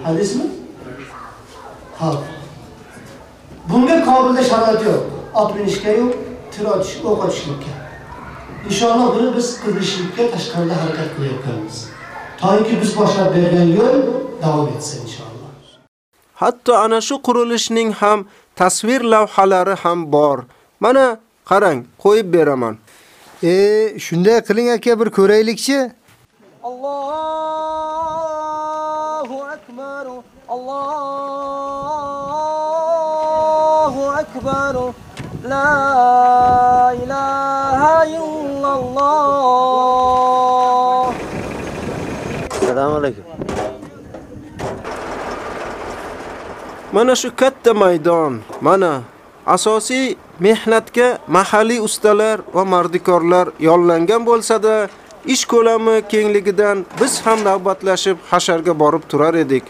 Hadismi? Ha. Bunga Kobulda sharoit yo'q. Ot minishga yo'q, tir otish, o'q otishlikka. Inshaalloh buni biz qilishlikka tashqarida harakat qilayotganmiz. To'yki biz boshlab bergan yo'l davom etsin inshaalloh. Hatto ana shu qurilishning ham tasvir lavhalari ham bor. Mana qarang, qo'yib beraman. E, shunday qiling aka bir ko'raylikchi. Allohu akbar. Allohu akbar. La ilaha illalloh. Assalomu alaykum. Mana shu katta maydon, mana asosiy mehnatga mahalliy ustalar va mardikorlar yollangan bo'lsa-da, ish ko'lami kengligidan biz ham navbatlashib hasharga borib turar edik.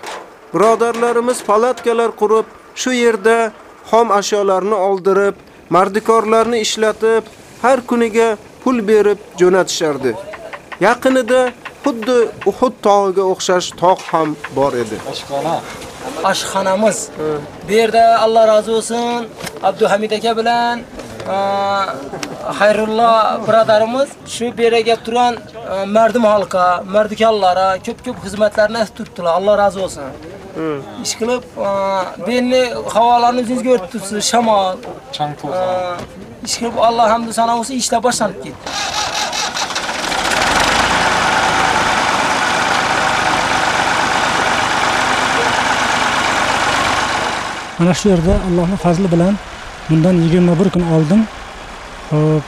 Birodarlarimiz palatkalar qurib, shu yerda xom ashyolarni oldirib, mardikorlarni ishlatib, har kuniga pul berib jo'natishardi. Yaqinida xuddi Uhud tog'iga o'xshash tog' ham bor edi. Oshxona. Oshxonamiz. Bu yerda Alloh rozi bo'lsin, Abduhamid aka bilan Xayrullo birodarimiz shu beraga turan mardim halqa, mardikorlara ko'p-ko'p xizmatlarni turibdilar. Alloh rozi bo'lsin. Ish qilib, belni havolarni o'zingizga o'rtibsiz, shamol, chang Ish qilib Alloh hamd sanosi ishlar boshlanib ketdi. Mana shu yerda Allohning fazli bilan bundan 21 kun oldin hop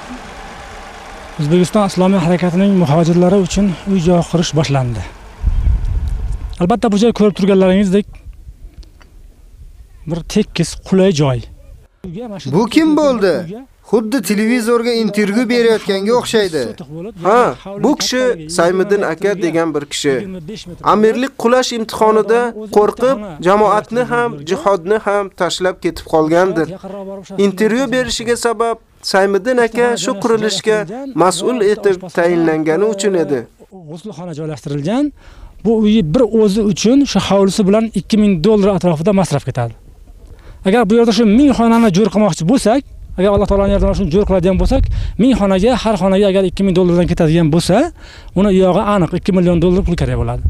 O'zbekiston Islomiy harakatining muhojirlari uchun uy-joy qurish boshlandi. Albatta bu joy ko'rib turganlaringizdek bir tekis, qulay joy. Bu kim bo'ldi? Xuddi televizorga intervyu berayotganga o'xshaydi. Ha, bu kishi Saymiddin aka degan bir kishi. Amirlik qulash imtihonida qo'rqib, jamoatni ham, jihodni ham tashlab ketib qolgandir. Intervyu berishiga sabab Saymiddin aka shu qurilishga mas'ul etib tayinlangani uchun edi. G'uslxona joylashtirilgan. Bu uyi bir o'zi uchun shu hovlisi bilan 2000 dollar atrofida masraf ketadi. Agar bu yerda shu 1000 xonani jo'r qilmoqchi bo'lsak, agar Alloh taoloning yordami bilan jo'r qiladigan bo'lsak, 1000 xonaga har xonaga agar 2000 dollardan ketadigan bo'lsa, uni yog'i aniq 2 million dollar pul kerak bo'ladi.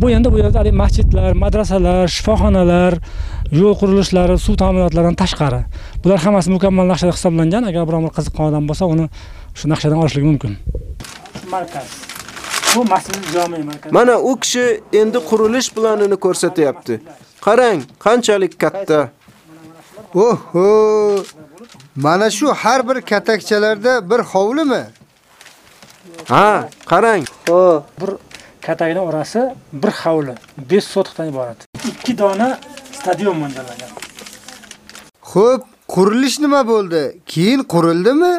Bu endi bu yerda masjidlar, madrasalar, shifoxonalar, yo'l qurilishlari, suv ta'minotlaridan tashqari. Bular hammasi mukammal naqshada hisoblangan. Agar biror bir qiziqqan odam bo'lsa, uni shu naqshadan olishligi mumkin. Markaz. Bu masjid jome markazi. Mana u kishi endi qurilish planini ko'rsatyapti. Qarang, qanchalik katta. Oho! Mana shu har bir katakchalarda bir hovlimi? Ha, qarang. Xo'p, bir katakning orasi bir hovli, 5 sotixdan iborat. 2 dona stadion mo'ljallangan. Xo'p, qurilish nima bo'ldi? Keyin qurildimi?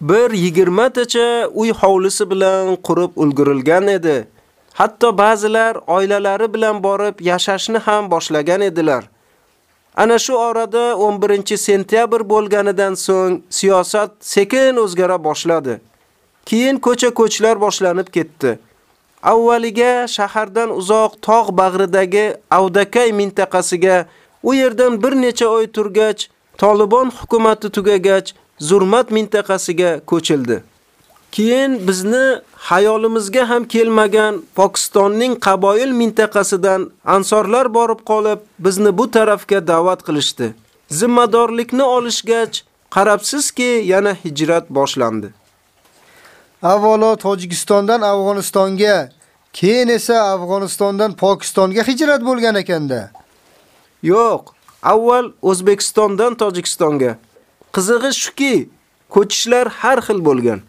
Bir 20 tacha uy hovlisi bilan qurib ulgurilgan edi. Hatto ba'zilar oilalari bilan borib yashashni ham boshlagan edilar. Ana shu orada 11-sentyabr bo'lganidan so'ng siyosat sekin o'zgara boshladi. Keyin ko'cha-ko'chlar boshlanib ketdi. Avvaliga shahardan uzoq tog' bag'ridagi Avdakay mintaqasiga u yerdan bir necha oy turgach, Taliban hukumatı tugagach, Zurmat mintaqasiga ko'childi. Keyin bizni hayolimizga ham kelmagan Pokistonning qaboil mintaqasidan ansorlar borib qolib, bizni bu tarafga da'vat qilishdi. Zimmadorlikni olishgach, qarabsizki, yana hijrat boshlandi. Avvalo Tojikistondan Afg'onistonga, keyin esa Afg'onistondan Pokistonga hijrat bo'lgan ekanda. Yo'q, avval O'zbekistondan Tojikistonga. Qizig'i shuki, ko'chishlar har xil bo'lgan.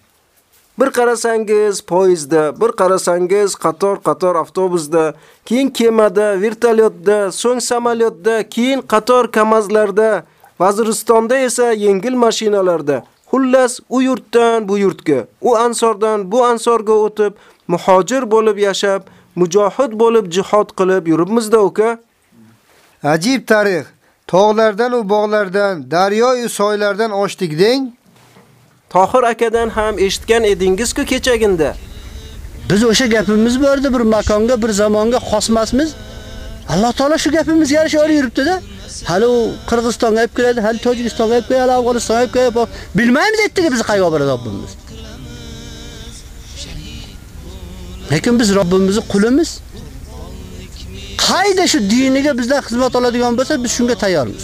Bir qarasangiz poyezdda, bir qarasangiz qator-qator avtobusda, keyin kemada, vertolyotda, so'ng samolyotda, keyin qator kamazlarda, Vaziristonda esa yengil mashinalarda. Xullas, u yurtdan bu yurtga, u ansordan bu ansorga o'tib, muhojir bo'lib yashab, mujohid bo'lib jihad qilib yuribmizda uka. Ajib tarix. Tog'lardan u bog'lardan, daryo-yu soylardan ochdik deng. Tohir akadan ham eshitgan edingiz-ku kechaginda. Biz o'sha gapimiz bordi bir makonga, bir zamonga xosmasmiz. Alloh taolo shu gapimizga yarasha olib yuribdi-da. Hali u Qirg'izistonga olib keladi, hali Tojikistonga olib keladi, Afg'onistonga olib keladi. Bilmaymiz aytdiki biz qayga boradi Robbimiz. Lekin biz Robbimizning qulimiz. Qayda shu diniga bizdan xizmat oladigan bo'lsa, biz shunga tayyormiz.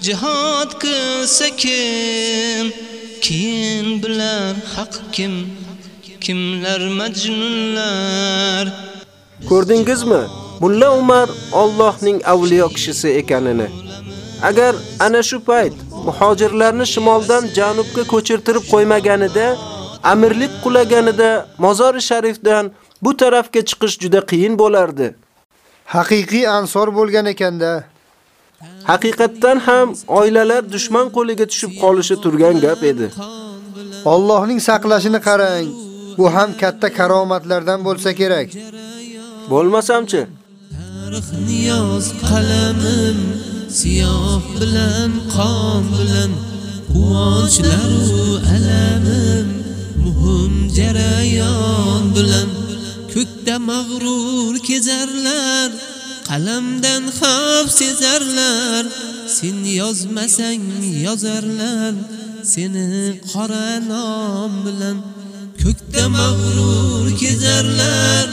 jihad qilsa kim keyin bilar haq kim kimlar majnunlar Ko'rdingizmi? Mulla Umar Allohning avliyo kishisi ekanini. Agar ana shu payt muhojirlarni shimoldan janubga ko'chirtirib qo'ymaganida, amirlik qulaganida Mozor-i Sharifdan bu tarafga chiqish juda qiyin bo'lardi. Haqiqiy ansor bo'lgan ekanda. Haqiqatdan ham oilalar dushman qo'liga tushib qolishi turgan gap edi. Allohning saqlashini qarang. Bu ham katta karomatlardan bo'lsa kerak. Bo'lmasamchi? Tarix niyoz qalamim siyoh bilan qon bilan quvonchlar u alamim muhim jarayon bilan ko'kda mag'rur kezarlar qalamdan xavf sezarlar sen yozmasang yozarlar. Seni qora nom bilan ko'kda mag'rur kezarlar.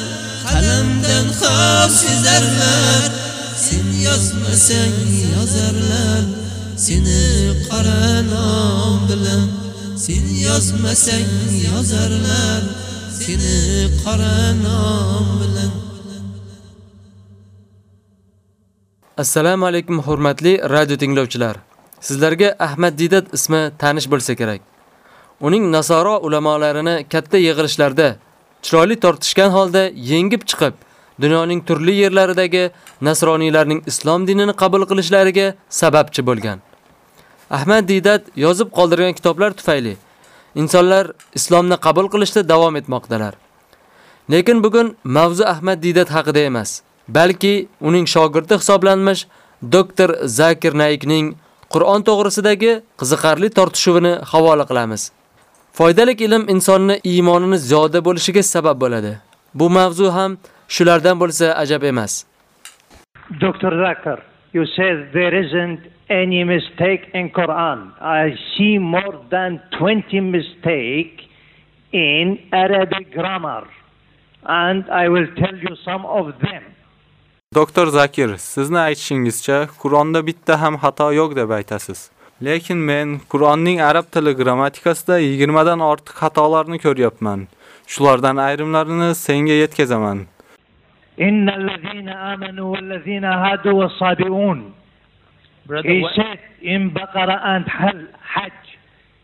Qalamdan xavf sezarlar sen yozmasang yozarlar. Seni qora nom bilan sen yozmasang yozarlar. Seni qora nom bilan Assalomu alaykum hurmatli radio tinglovchilar. Sizlarga Ahmad Didat ismi tanish bo'lsa kerak. Uning Nasoro ulamolarini katta yig'ilishlarda chiroyli tortishgan holda yengib chiqib, dunyoning turli yerlaridagi nasroniylarning islom dinini qabul qilishlariga sababchi bo'lgan. Ahmad Didat yozib qoldirgan kitoblar tufayli insonlar islomni qabul qilishda davom etmoqdalar. Lekin bugun mavzu Ahmad Didat haqida emas, balki uning shogirdi hisoblanmish doktor Zakir Naikning Qur'on to'g'risidagi qiziqarli tortishuvini havola qilamiz. Foydali ilm insonni iymonini ziyoda bo'lishiga sabab bo'ladi. Bu mavzu ham shulardan bo'lsa ajab emas. Dr. Zakir, you said there isn't any mistake in Quran. I see more than 20 mistake in Arabic grammar and I will tell you some of them. Doktor Zakir, sizni aytishingiz-cha, Qur'onda bitta ham xato yo'q deb aytasiz. Lekin men Qur'onning arab tili grammatikasida 20 dan ortiq xatolarni ko'ryapman. Shulardan ayrimlarini senga yetkazaman. Innallazina amanu wallazina hadu was-sabiun. He said in Baqarah and Hajj,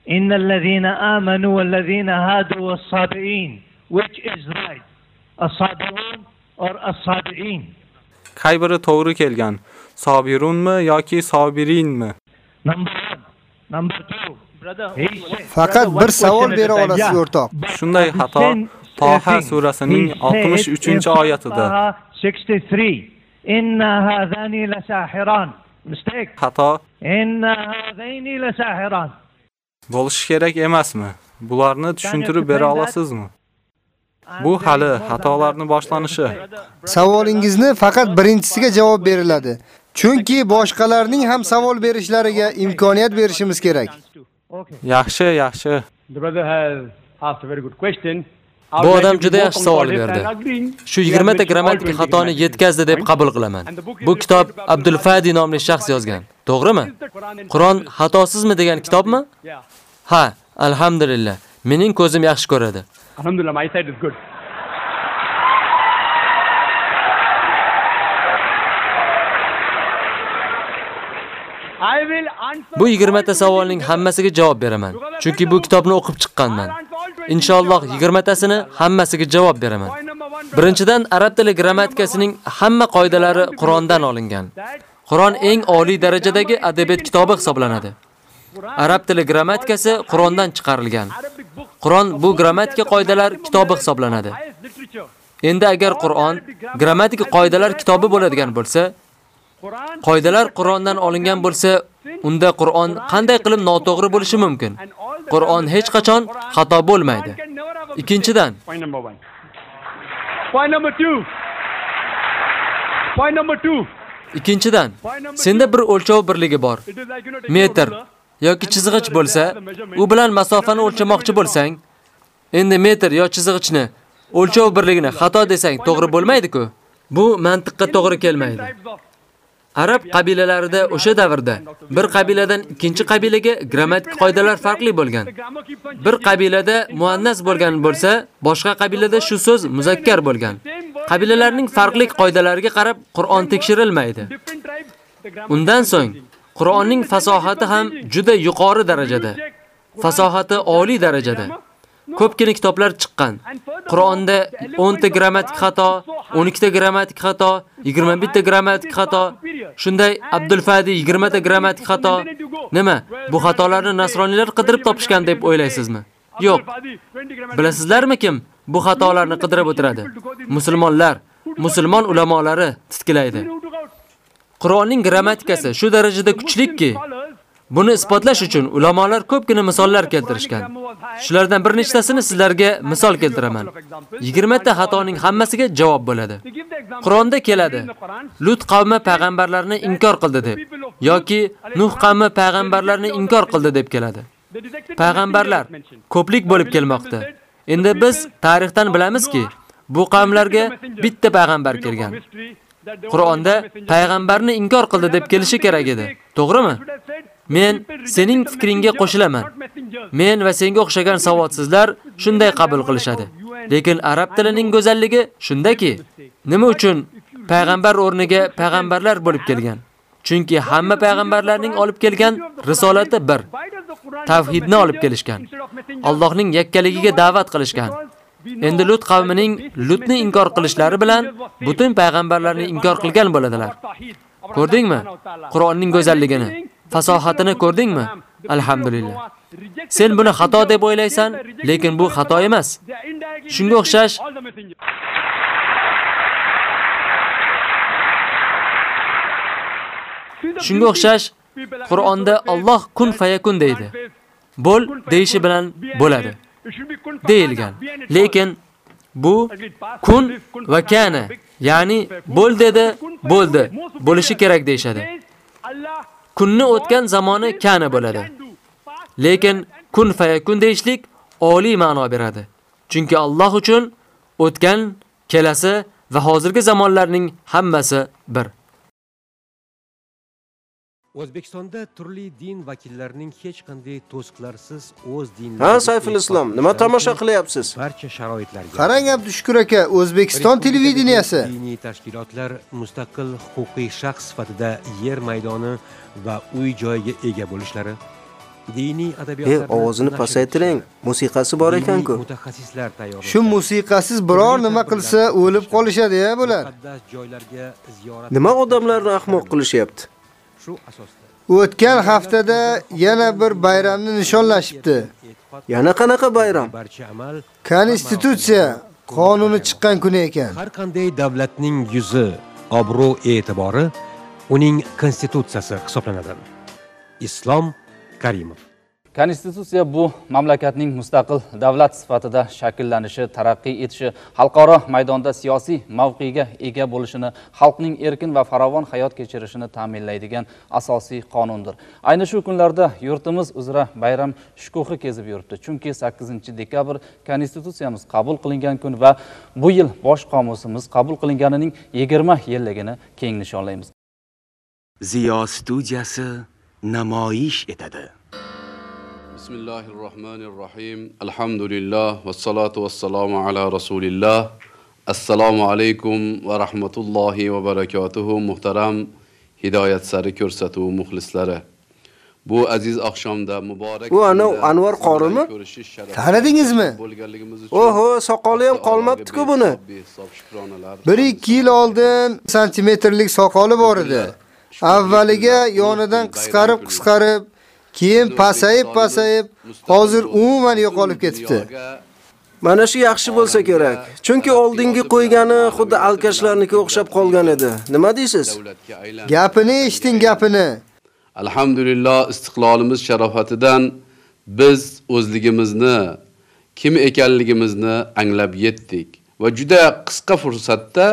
innallazina amanu wallazina hadu was-sabiin, which is right. As-sabiun or as-sabiin. qay biri to'g'ri kelgan? Sobirunmi yoki sobirinmi? Faqat bir savol bera olasiz o'rtoq shunday xato toha surasining 63 uchinchi oyatida xato. Bo'lishi kerak emasmi? Bularni tushuntirib bera olasizmi? Bu hali xatolarni boshlanishi. Savolingizni faqat birinchisiga javob beriladi. Chunki boshqalarning ham savol berishlariga imkoniyat berishimiz kerak. Yaxshi, yaxshi. Bu odam juda yaxshi savol berdi. Shu 20 ta grammatik xatoni yetkazdi deb qabul qilaman. Bu kitob Abdul Fadi nomli shaxs yozgan. To'g'rimi? Qur'on xatosizmi degan kitobmi? Ha, alhamdulillah. Mening ko'zim yaxshi ko'radi. Alhamdulillah, my side is good. Bu 20 ta savolning hammasiga javob beraman. Chunki bu kitobni o'qib chiqqanman. Inshaalloh 20 tasini hammasiga javob beraman. Birinchidan arab tili grammatikasining hamma qoidalari Qur'ondan olingan. Qur'on eng oliy darajadagi adabiyot kitobi hisoblanadi. Arab tili grammatikasi Qur'ondan chiqarilgan. Qur'on bu grammatika qoidalar kitobi hisoblanadi. Endi agar Qur'on grammatika qoidalar kitobi bo'ladigan bo'lsa, qoidalar Qur'ondan olingan bo'lsa, unda Qur'on qanday qilib noto'g'ri bo'lishi mumkin? Qur'on hech qachon xato bo'lmaydi. Ikkinchidan, point number one. Point number two. Point number two. ikkinchidan, senda bir o'lchov birligi bor. Metr yoki chizg'ich bo'lsa, u bilan masofani o'lchamoqchi bo'lsang, endi metr yo chizg'ichni o'lchov birligini xato desang to'g'ri bo'lmaydi-ku. Bu mantiqqa to'g'ri kelmaydi. Arab qabilalarida o'sha davrda bir qabiladan ikkinchi qabilaga grammatik qoidalar farqli bo'lgan. Bir qabilada muannas bo'lgan bo'lsa, boshqa qabilada shu so'z muzakkar bo'lgan. Qabilalarning farqli qoidalariga qarab Qur'on tekshirilmaydi. Undan so'ng Qur'onning fasohati ham juda yuqori darajada. Fasohati oliy darajada. Ko'pgina kitoblar chiqqan. Qur'onda 10 ta grammatik xato, 12 ta grammatik xato, 21 ta grammatik xato, shunday Abdul Fadi 20 ta grammatik xato. Nima? Bu xatolarni nasroniylar qidirib topishgan deb o'ylaysizmi? Yo'q. Bilasizlarmi kim bu xatolarni qidirib o'tiradi? Musulmonlar, musulmon ulamolari titkilaydi. Qur'onning grammatikasi shu darajada kuchlikki, Buni isbotlash uchun ulamolar ko'pgina misollar keltirishgan. Shulardan bir nechtasini sizlarga misol keltiraman. 20 ta xatoning hammasiga javob bo'ladi. Qur'onda keladi. Lut qavmi payg'ambarlarni inkor qildi deb yoki Nuh qavmi payg'ambarlarni inkor qildi deb keladi. Payg'ambarlar ko'plik bo'lib kelmoqda. Endi biz tarixdan bilamizki, bu qavmlarga bitta payg'ambar kelgan. Qur'onda payg'ambarni inkor qildi deb kelishi kerak edi. To'g'rimi? Men sening fikringga qo'shilaman. Men va senga o'xshagan savodsizlar shunday qabul qilishadi. Lekin arab tilining go'zalligi shundaki, nima uchun payg'ambar o'rniga payg'ambarlar bo'lib kelgan? Chunki hamma payg'ambarlarning olib kelgan risolati bir. Tavhidni olib kelishgan. Allohning yakkaligiga da'vat qilishgan. Endi Lut qavmining Lutni inkor qilishlari bilan butun payg'ambarlarni inkor qilgan bo'ladilar. Ko'rdingmi? Qur'onning go'zalligini, fasohatini ko'rdingmi? Alhamdulillah. Sen buni xato deb o'ylaysan, lekin bu xato emas. Shunga o'xshash Shunga o'xshash Qur'onda Alloh kun fayakun deydi. Bo'l deyishi bilan bo'ladi. Deyilgan. Lekin bu kun va kana, ya'ni bo'l dedi, bo'ldi, bo'lishi kerak deyshadi. Kunni o'tgan zamoni kana bo'ladi. Lekin kun fayakun deyishlik oliy ma'no beradi. Chunki Alloh uchun o'tgan, kelasi va hozirgi zamonlarning hammasi bir. O'zbekistonda turli din vakillarining hech qanday to'siqlarsiz o'z dinlariga Ha, Sayful Islom, nima tomosha qilyapsiz? Barcha sharoitlarga. Qarang Abdu Shukur aka, O'zbekiston televideniyasi. Diniy tashkilotlar mustaqil huquqiy shaxs sifatida yer maydoni va uy joyiga ega bo'lishlari diniy Ey, adabiyotlarni ovozini pasaytiring. Musiqasi bor ekan-ku. mutaxassislar tayyorlash Shu musiqasiz biror nima qilsa o'lib qolishadi-ya bular. muqaddas joylarga ziyorat Nima odamlarni ahmoq qilishyapti? Shu asosda O'tgan haftada yana bir bayramni nishonlashibdi. Yana qanaqa bayram? Konstitutsiya qonuni chiqqan kuni ekan. har qanday davlatning yuzi, obro' e'tibori uning konstitutsiyasi hisoblanadi. Islom Karimov Konstitutsiya bu mamlakatning mustaqil davlat sifatida shakllanishi, taraqqiy etishi, xalqaro maydonda siyosiy mavqega ega bo'lishini, xalqning erkin va farovon hayot kechirishini ta'minlaydigan asosiy qonundir. Ayni shu kunlarda yurtimiz uzra bayram shukuhi kezib yuribdi. Chunki 8-dekabr Konstitutsiyamiz qabul qilingan kun va bu yil bosh qomusimiz qabul qilinganining 20 yilligini keng nishonlaymiz. Ziyo studiyasi namoyish etadi. بسم الله الرحمن الرحيم الحمد لله والصلاة والسلام على رسول الله السلام عليكم ورحمة الله وبركاته محترم هداية سر كرسة مخلصلره bu aziz oqshomda muborak U ana Anvar qorimi? Tanidingizmi? Oho, soqoli ham qolmabdi-ku buni. 1-2 yil oldin santimetrlik soqoli bor edi. Avvaliga yonidan qisqarib qisqarib, keyin pasayib pasayib, hozir umuman yo'qolib ketibdi. Mana shu yaxshi bo'lsa kerak. Chunki oldingi qo'ygani xuddi alkashlarniki o'xshab qolgan edi. Nima deysiz? Gapini eshiting gapini. alhamdulillah istiqlolimiz sharofatidan biz o'zligimizni kim ekanligimizni anglab yetdik va juda qisqa fursatda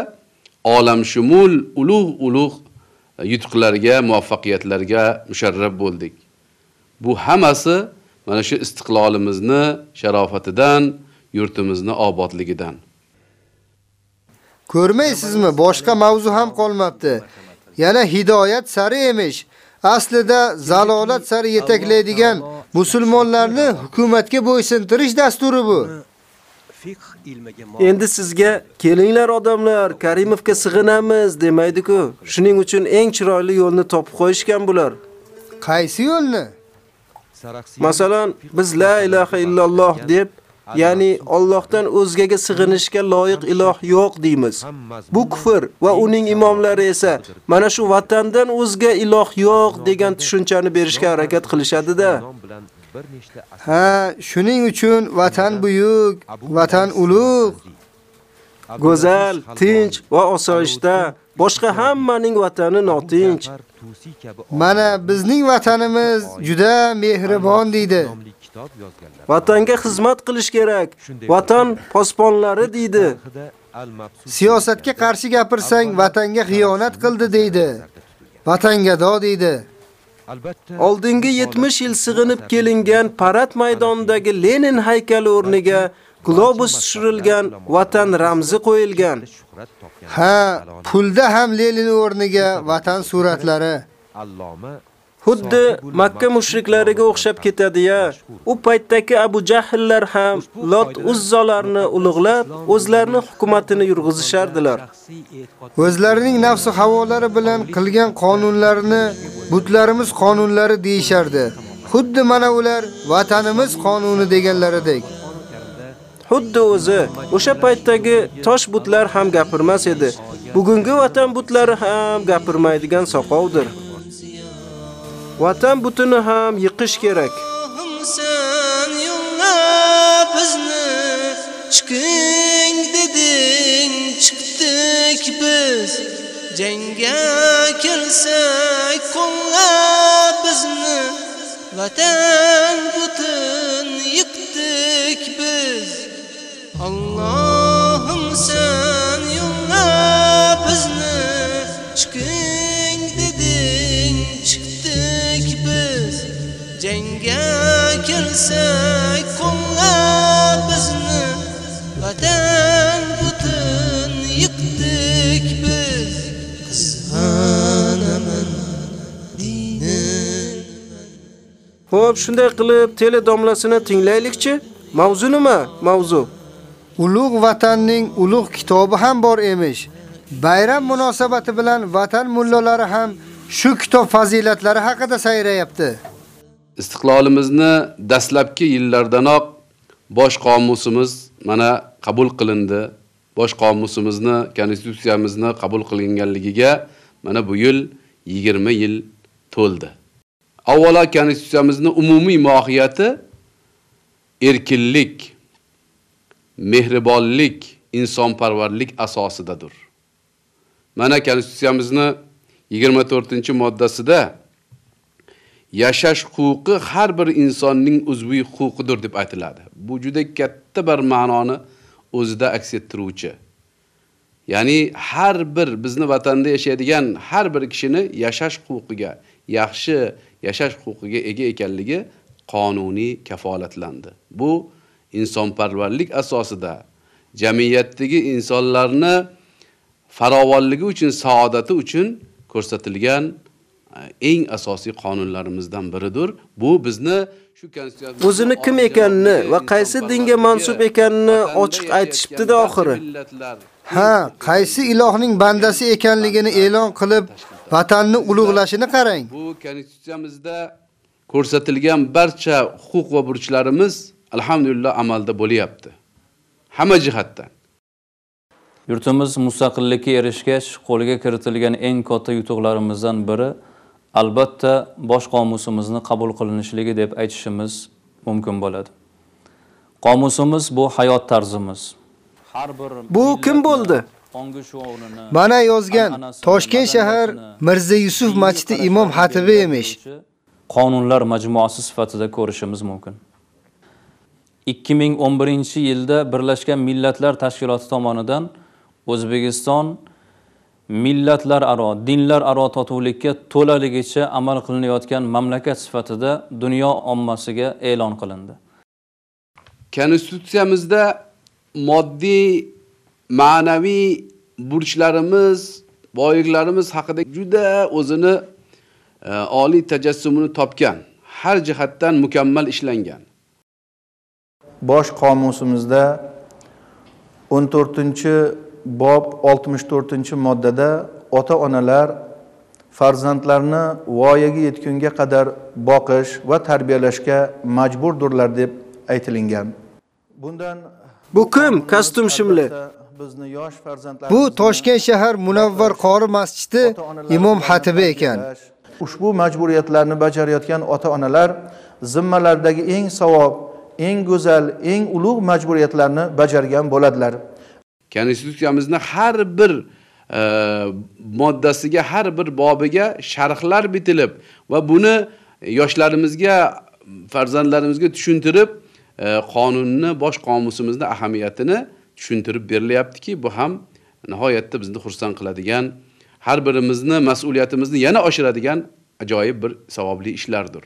olamshumul ulug' ulug' yutuqlarga, muvaffaqiyatlarga musharraf bo'ldik. Bu hammasi mana shu istiqlolimizni sharofatidan, yurtimizni obodligidan. Ko'rmaysizmi? Boshqa mavzu ham qolmabdi. Yana hidoyat sari emish. Aslida zalolat sari yetaklaydigan musulmonlarni hukumatga bo'ysintirish dasturi bu. Endi sizga kelinglar odamlar, Karimovga sig'inamiz demaydi-ku. Shuning uchun eng chiroyli yo'lni topib qo'yishgan bular. Qaysi yo'lni? Masalan, biz la ilaha illalloh deb, ya'ni Allohdan o'zgaga sig'inishga loyiq iloh yo'q deymiz. Bu kufr va uning imomlari esa mana shu vatandan o'zga iloh yo'q degan tushunchani berishga harakat qilishadi-da. Ha, shuning uchun vatan buyuk, vatan ulug'. Go'zal, tinch va osoyishta, boshqa hammaning vatani notinch. Mana bizning vatanimiz juda mehribon deydi. Vatanga xizmat qilish kerak. Vatan posponlari deydi. Siyosatga qarshi gapirsang vatanga xiyonat qildi deydi. Vatangado deydi. Oldingi 70 yil sig'inib kelingan parad maydonidagi Lenin haykali o'rniga globus tushirilgan vatan ramzi qo'yilgan. Ha, pulda ham Lenin o'rniga vatan suratlari. Xuddi Makka mushriklariga o'xshab ketadi-ya. U paytdagi Abu Jahllar ham Lot Uzzolarni ulug'lab, o'zlarining hukumatini yurg'izishardilar. O'zlarining nafsi havolari bilan qilgan qonunlarini butlarimiz qonunlari deyishardi. Xuddi mana ular vatanimiz qonuni deganlaridek. Xuddi o'zi o'sha paytdagi tosh butlar ham gapirmas edi. Bugungi vatan butlari ham gapirmaydigan soqovdir. Vatan butini ham yiqish kerak. sen yo'lla bizni chiqing deding chiqdik biz jangga kelsak qo'llab bizni vatan butin yiqdik biz Allohim sen yo'lla bizni chiqing deding chiqdik biz jangga kelsak qo'lla bizni vatan butun yiqdik biz qizg'anaman dinim Xo'p, shunday qilib tele domlasini tinglaylikchi. Mavzu nima? Mavzu. Ulug' vatanning ulug' kitobi ham bor emish. Bayram munosabati bilan vatan mullolari ham shu kitob fazilatlari haqida sayrayapti. Istiqlolimizni dastlabki yillardanoq bosh qomusimiz mana qabul qilindi. Bosh qomusimizni, konstitutsiyamizni qabul qilinganligiga mana bu yil 20 yil to'ldi. Avvalo konstitutsiyamizning umumiy mohiyati erkinlik, mehribonlik, insonparvarlik asosidadir. Mana konstitutsiyamizni 24-moddasida yashash huquqi har bir insonning uzviy huquqidir deb aytiladi. Bu juda katta bir ma'noni o'zida aks ettiruvchi. Ya'ni har bir bizni vatanda yashaydigan har bir kishini yashash huquqiga, yaxshi yashash huquqiga ega ekanligi qonuniy kafolatlandi. Bu insonparvarlik asosida jamiyatdagi insonlarni farovonligi uchun, saodati uchun ko'rsatilgan eng asosiy qonunlarimizdan biridir. Bu bizni O'zini kim ekanini va qaysi dinga mansub ekanini ochiq aytishibdi-da oxiri. Ha, qaysi ilohning bandasi ekanligini e'lon qilib, vatanni ulug'lashini qarang. Bu konstitutsiyamizda ko'rsatilgan barcha huquq va burchlarimiz alhamdulillah amalda bo'lyapti. Hamma jihatdan. Yurtimiz mustaqillikka erishgach, qo'lga kiritilgan eng katta yutuqlarimizdan biri albatta bosh qomusimizni qabul qilinishligi deb aytishimiz mumkin bo'ladi. Qomusimiz bu hayot tarzimiz. Har bir Bu kim bo'ldi? Mana yozgan Toshkent shahar Mirza Yusuf masjidi imom xatibi emish. qonunlar majmuasi sifatida ko'rishimiz mumkin. 2011-yilda Birlashgan Millatlar Tashkiloti tomonidan O'zbekiston millatlararo, dinlararo totuvlikka to'laligicha amal qilinayotgan mamlakat sifatida dunyo ommasiga e'lon qilindi. Konstitutsiyamizda moddiy, ma'naviy burchlarimiz, boyliklarimiz haqida juda o'zini e, oliy tajassumini topgan, har jihatdan mukammal ishlangan. Bosh qomusimizda 14-bob 64-moddada ota-onalar farzandlarni voyaga yetgunga qadar boqish va tarbiyalashga majburdirlar deb aytilingan. Bundan Bu kim? Kostyum shimli. bizni yosh Bu Toshkent shahar Munavvar qori masjidi imom xatibi ekan. ushbu majburiyatlarni bajarayotgan ota-onalar zimmalaridagi eng savob, eng go'zal, eng ulug' majburiyatlarni bajargan bo'ladilar. Konstitutsiyamizni har bir e, moddasiga, har bir bobiga sharhlar bitilib va buni yoshlarimizga, farzandlarimizga tushuntirib, e, qonunni, bosh qomusimizni ahamiyatini tushuntirib berilyaptiki, bu ham nihoyatda bizni xursand qiladigan, har birimizni mas'uliyatimizni yana oshiradigan ajoyib bir savobli ishlardir.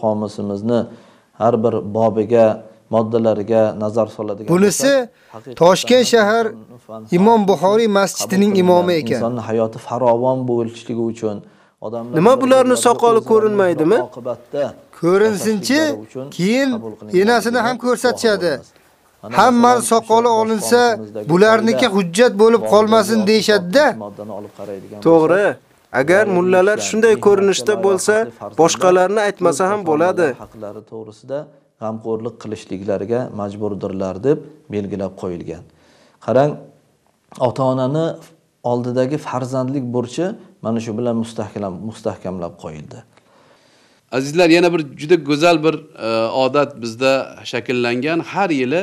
qomusimizni har bir bobiga moddalariga nazar soladigan Bunisi Toshkent shahar Imom Buxoriy masjidining imomi ekan. insonning hayoti farovon bo'lishligi uchun odamlar Nima bularni soqoli ko'rinmaydimi? oqibatda Ko'rinsinchi, keyin enasini ham ko'rsatishadi. Hammani soqoli olinsa, bularniki hujjat bo'lib qolmasin qaraydigan To'g'ri. Agar mullalar shunday ko'rinishda bo'lsa, boshqalarni aytmasa ham bo'ladi. haqlari to'g'risida g'amxo'rlik qilishliklariga majburdirlar deb belgilab qo'yilgan. Qarang, ota-onani oldidagi farzandlik burchi mana shu bilan mustahkam mustahkamlab qo'yildi. Azizlar, yana bir juda go'zal bir e, odat bizda shakllangan. Har yili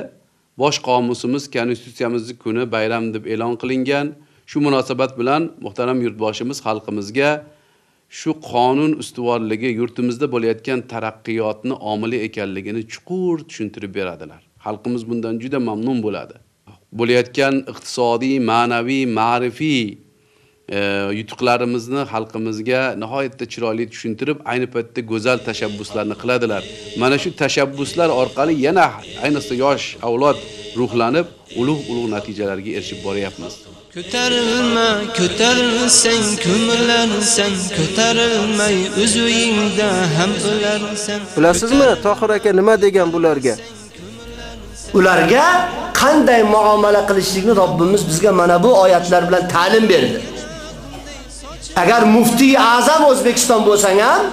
bosh qomusimiz konstitutsiyamizni kuni bayram deb e'lon qilingan. Shu munosabat bilan muhtaram yurtboshimiz xalqimizga shu qonun ustuvorligi yurtimizda bo'layotgan taraqqiyotni omili ekanligini chuqur tushuntirib beradilar. Xalqimiz bundan juda mamnun bo'ladi. Bo'layotgan iqtisodiy, ma'naviy, ma'rifiy e, yutuqlarimizni xalqimizga nihoyatda chiroyli tushuntirib, ayni paytda go'zal tashabbuslarni qiladilar. Mana shu tashabbuslar orqali yana ayniqsa yosh avlod ruhlanib, ulug'-ulug' natijalarga erishib boryapmiz. Ko'tarilma, ko'tarilsang ko'mirlarsan, ko'tarilmay o'z uyingda ham o'larsan. Bilasizmi, Tohir aka nima degan bularga? Ularga qanday muomala qilishlikni Robbimiz bizga mana bu oyatlar bilan ta'lim berdi. Agar mufti azam O'zbekiston bo'lsang ham,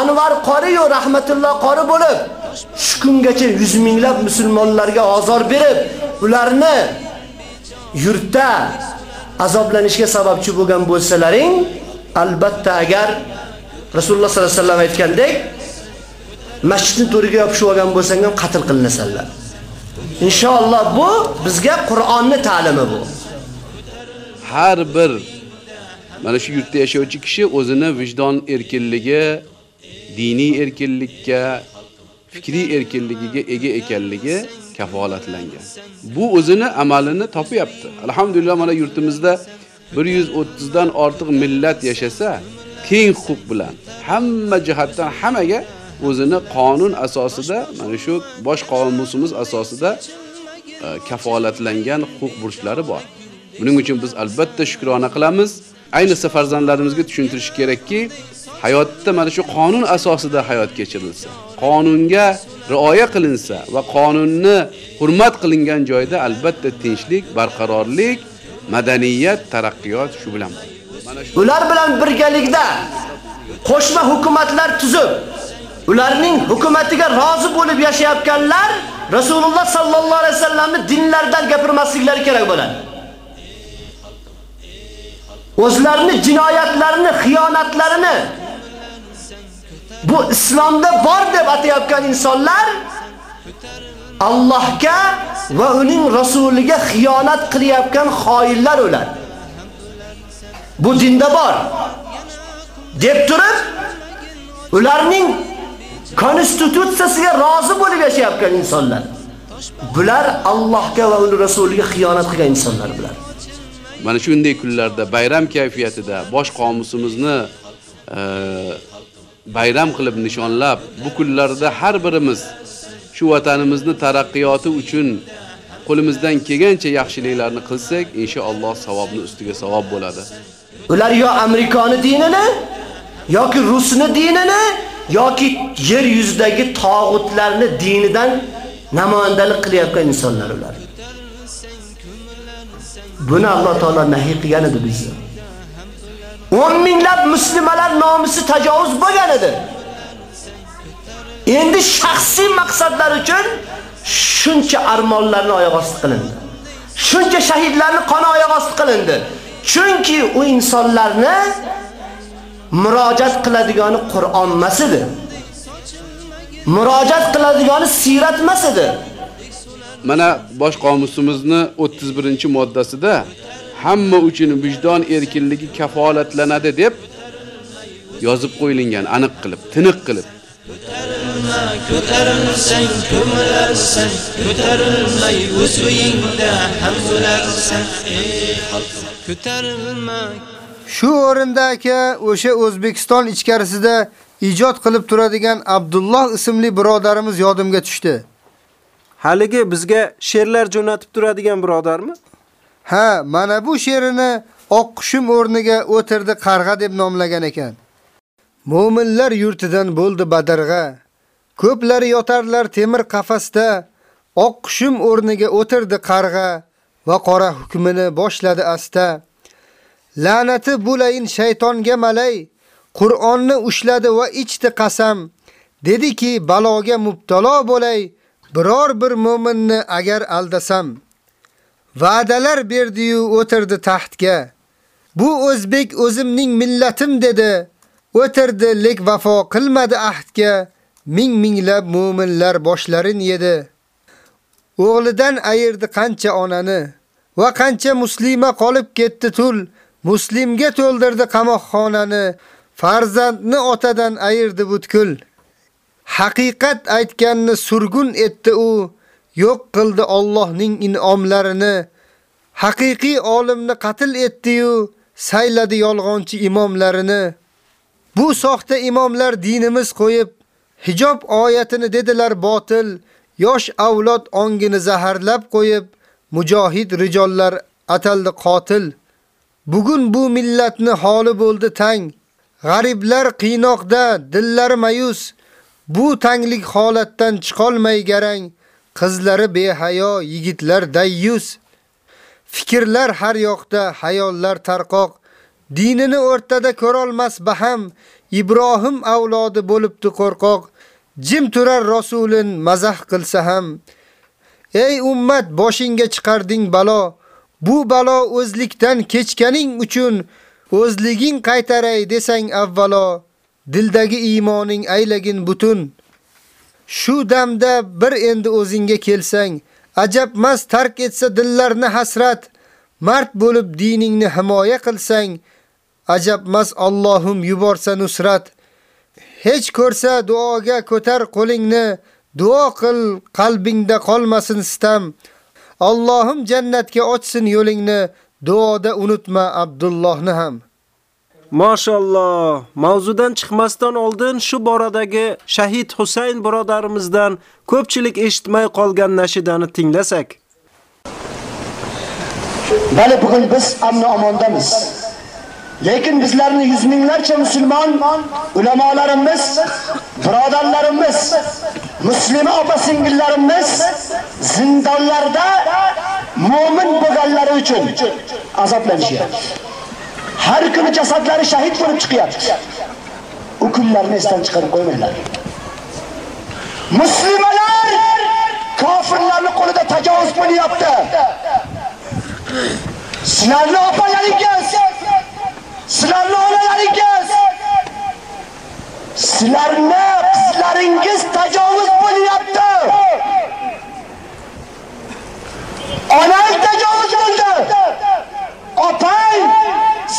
Anvar qori yo rahmatulloh qori bo'lib, shu kungacha yuz minglab musulmonlarga ozor berib, ularni yurtda azoblanishga sababchi bo'lgan bo'lsalaring, albatta agar Rasululloh sollallohu alayhi vasallam aytgandek, masjidni to'riga yopishib olgan bo'lsang ham qatl qilinasanlar. Inshaalloh bu bizga Qur'onni ta'limi bu. Har bir mana shu yurtda yashovchi kishi o'zini vijdon erkinligi, diniy erkinlikka, fikriy erkinligiga ega ekanligi kafolatlangan. Bu o'zini amalini topyapti. Alhamdulillah mana yurtimizda 130 dan ortiq millat yashasa, teng huquq bilan hamma jihatdan hammaga o'zini qonun asosida, mana shu bosh qomusimiz asosida e, kafolatlangan huquq burchlari bor. Buning uchun biz albatta shukrona qilamiz. Ayniqsa farzandlarimizga tushuntirish kerakki, hayotda mana shu qonun asosida hayot kechirilsa, qonunga rioya qilinsa va qonunni hurmat qilingan joyda albatta tinchlik, barqarorlik, madaniyat, taraqqiyot shu bilan. Ular bilan birgalikda qo'shma hukumatlar tuzib, ularning hukumatiga rozi bo'lib yashayotganlar Rasululloh sallallohu alayhi vasallamni dinlardan gapirmasliklari kerak bo'ladi. O'zlarini jinoyatlarini, xiyonatlarini bu islomda bor deb atayotgan insonlar Allohga va uning rasuliga xiyonat qilyapgan xoinlar ular. Bu dinda bor. deb turib ularning konstitutsiyasiga rozi bo'lib yashayotgan insonlar. Bular Allohga va uning rasuliga xiyonat qilgan insonlar bular. Mana shunday kunlarda bayram kayfiyatida bosh qomusimizni e, bayram qilib nishonlab, bu kunlarda har birimiz shu vatanimizni taraqqiyoti uchun qo'limizdan kelgancha yaxshiliklarni qilsak, inshaalloh savobni ustiga savob bo'ladi. Ular yo Amerikani dinini yoki Rusni dinini yoki yer yuzidagi tog'utlarni dinidan namoyandalik qilayotgan insonlar ular. Buni Alloh taolo nahiy qilgan edi bizni. 10 minglab musulmonlar nomusi tajovuz bo'lgan edi. Endi shaxsiy maqsadlar uchun shuncha armonlarni oyoq osti qilindi. Shuncha shahidlarni qoni oyoq osti qilindi. Chunki u insonlarni murojaat qiladigani Qur'on emas edi. Murojaat qiladigani siyrat emas edi. Mana bosh qomusimizni 31-moddasida hamma uchun vijdon erkinligi kafolatlanadi deb yozib qo'yilgan, aniq qilib, tiniq qilib. ko'tarilsang ko'milarsan ko'tarilmay o'z uyingda ham o'larsan ko'tarilma Shu o'rinda aka o'sha O'zbekiston ichkarisida ijod qilib turadigan Abdulloh ismli birodarimiz yodimga tushdi. Haligi bizga she'rlar jo'natib turadigan birodarmi? Ha, mana bu she'rini oq qushim o'rniga o'tirdi qarg'a deb nomlagan ekan. Mo'minlar yurtidan bo'ldi badarg'a. Ko'plari yotarlar temir qafasda, oq qushim o'rniga o'tirdi qarg'a va qora hukmini boshladi asta. La'nati bulayin shaytonga malay, Qur'onni ushladi va ichdi qasam. Dediki, baloga mubtalo bo'lay, biror bir mu'minni agar aldasam. Va'dalar berdi-yu o'tirdi taxtga. Bu o'zbek o'zimning millatim dedi. O'tirdi, lek vafo qilmadi ahdga. Ming minglab mu'minlar boshlarin yedi. O'g'lidan ayirdi qancha onani va qancha muslima qolib ketdi tul. Muslimga to'ldirdi qamoqxonani, farzandni otadan ayirdi butkul. Haqiqat aytganni surgun etdi u, yo'q qildi Allohning in'omlarini. Haqiqiy olimni qatl etdi-yu, sayladi yolg'onchi imomlarini. Bu soxta imomlar dinimiz qo'yib, hijob oyatini dedilar botil, yosh avlod ongini zaharlab qo'yib, mujohid rijollar ataldi qotil. Bugun bu millatni holi bo'ldi tang. G'ariblar qiynoqda, dillari mayus. Bu tanglik holatdan chiqolmay garang. Qizlari behayo, yigitlar dayyus. Fikrlar har yoqda, hayollar tarqoq. Dinini o'rtada ko'rolmas baham. Ibrohim avlodi bo'libdi qo'rqoq. Jim turar rasulin mazah qilsa ham. Ey ummat, boshingga chiqarding balo. Bu balo o'zlikdan kechganing uchun o'zliging qaytaray desang avvalo, dildagi iymoning aylagin butun. Shu damda bir endi o'zingga kelsang, ajabmas tark etsa dillarni hasrat, mard bo'lib diningni himoya qilsang, ajabmas Allohum yuborsa nusrat. Hech ko'rsa duoga ko'tar qo'lingni, duo qil, qalbingda qolmasin sitam. Allohim jannatga ochsin yo'lingni, duoda unutma Abdullohni ham. Mashalloh, mavzudan chiqmasdan oldin shu boradagi Shahid Husayn birodarimizdan ko'pchilik eshitmay qolgan nashidani tinglasak. Bali bugun biz amn omondamiz. Lekin bizlarning yuz minglarcha musulmon ulamolarimiz, birodarlarimiz, musulmon opa-singillarimiz zindonlarda mu'min bo'lganlari uchun azoblanishyapti. Har kuni jasadlari shahid bo'lib chiqyapti. U kunlarni esdan chiqarib qo'ymanglar. Muslimalar kofirlarning qo'lida tajovuz bo'lyapti. Sizlarni opalaringiz, sizlarni onalaringiz, sizlarni qizlaringiz tajovuz bo'lyapti. Onang tajovuz bo'ldi. Opang,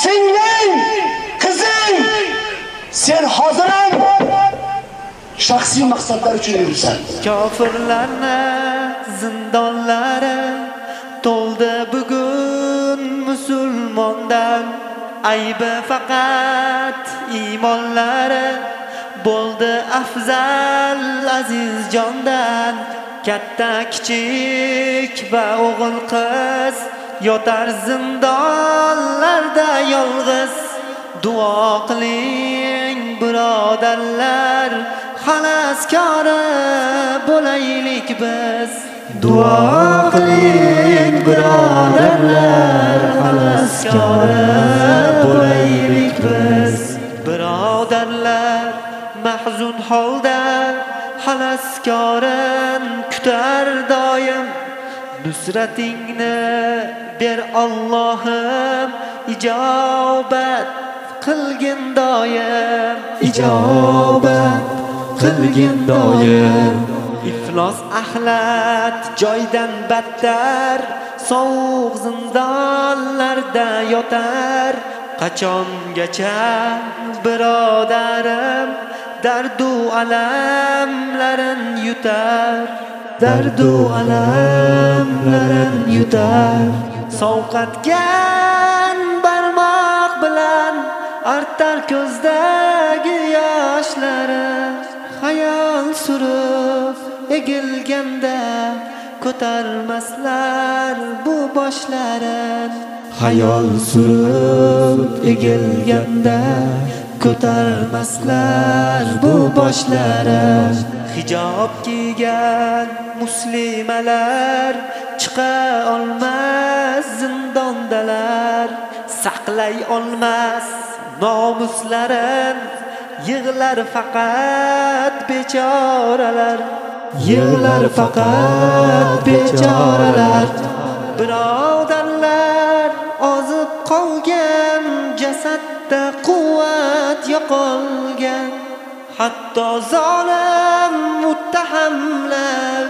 singling, qizing sen hozir ham shaxsiy maqsadlar uchun yuribsan. Kofirlarni zindonlari to'ldi bugun musulmondan aybi faqat iymonlari bo'ldi afzal aziz jondan katta kichik va o'g'il qiz yotar zindonlarda yolg'iz. Duo qiling birodarlar. Xalaskori bo'laylik biz. Duo qiling birodarlar. Xalaskori bo'laylik biz. Birodarlar mahzun holda xalaskorin kutar nusratingni ber Allohim ijobat qilgin doim. Ijobat qilgin doim. Iflos axlat joydan battar sovuq zindonlarda yotar. Qachongacha birodarim dardu alamlarin yutar dardu alamlarin yutar. Sovqatgan barmoq bilan artar ko'zdagi yoshlari xayol surib egilganda ko'tarmaslar bu boshlarin Hayol surib egilganda ko'tarmaslar bu boshlari. Hijob kiygan muslimalar chiqa olmas zindondalar saqlay olmas nomuslarin yig'lar faqat bechoralar. Yig'lar faqat bechoralar. Birodarlar qolgan jasadda quvvat yo'qolgan. Hatto zolim muttahamlar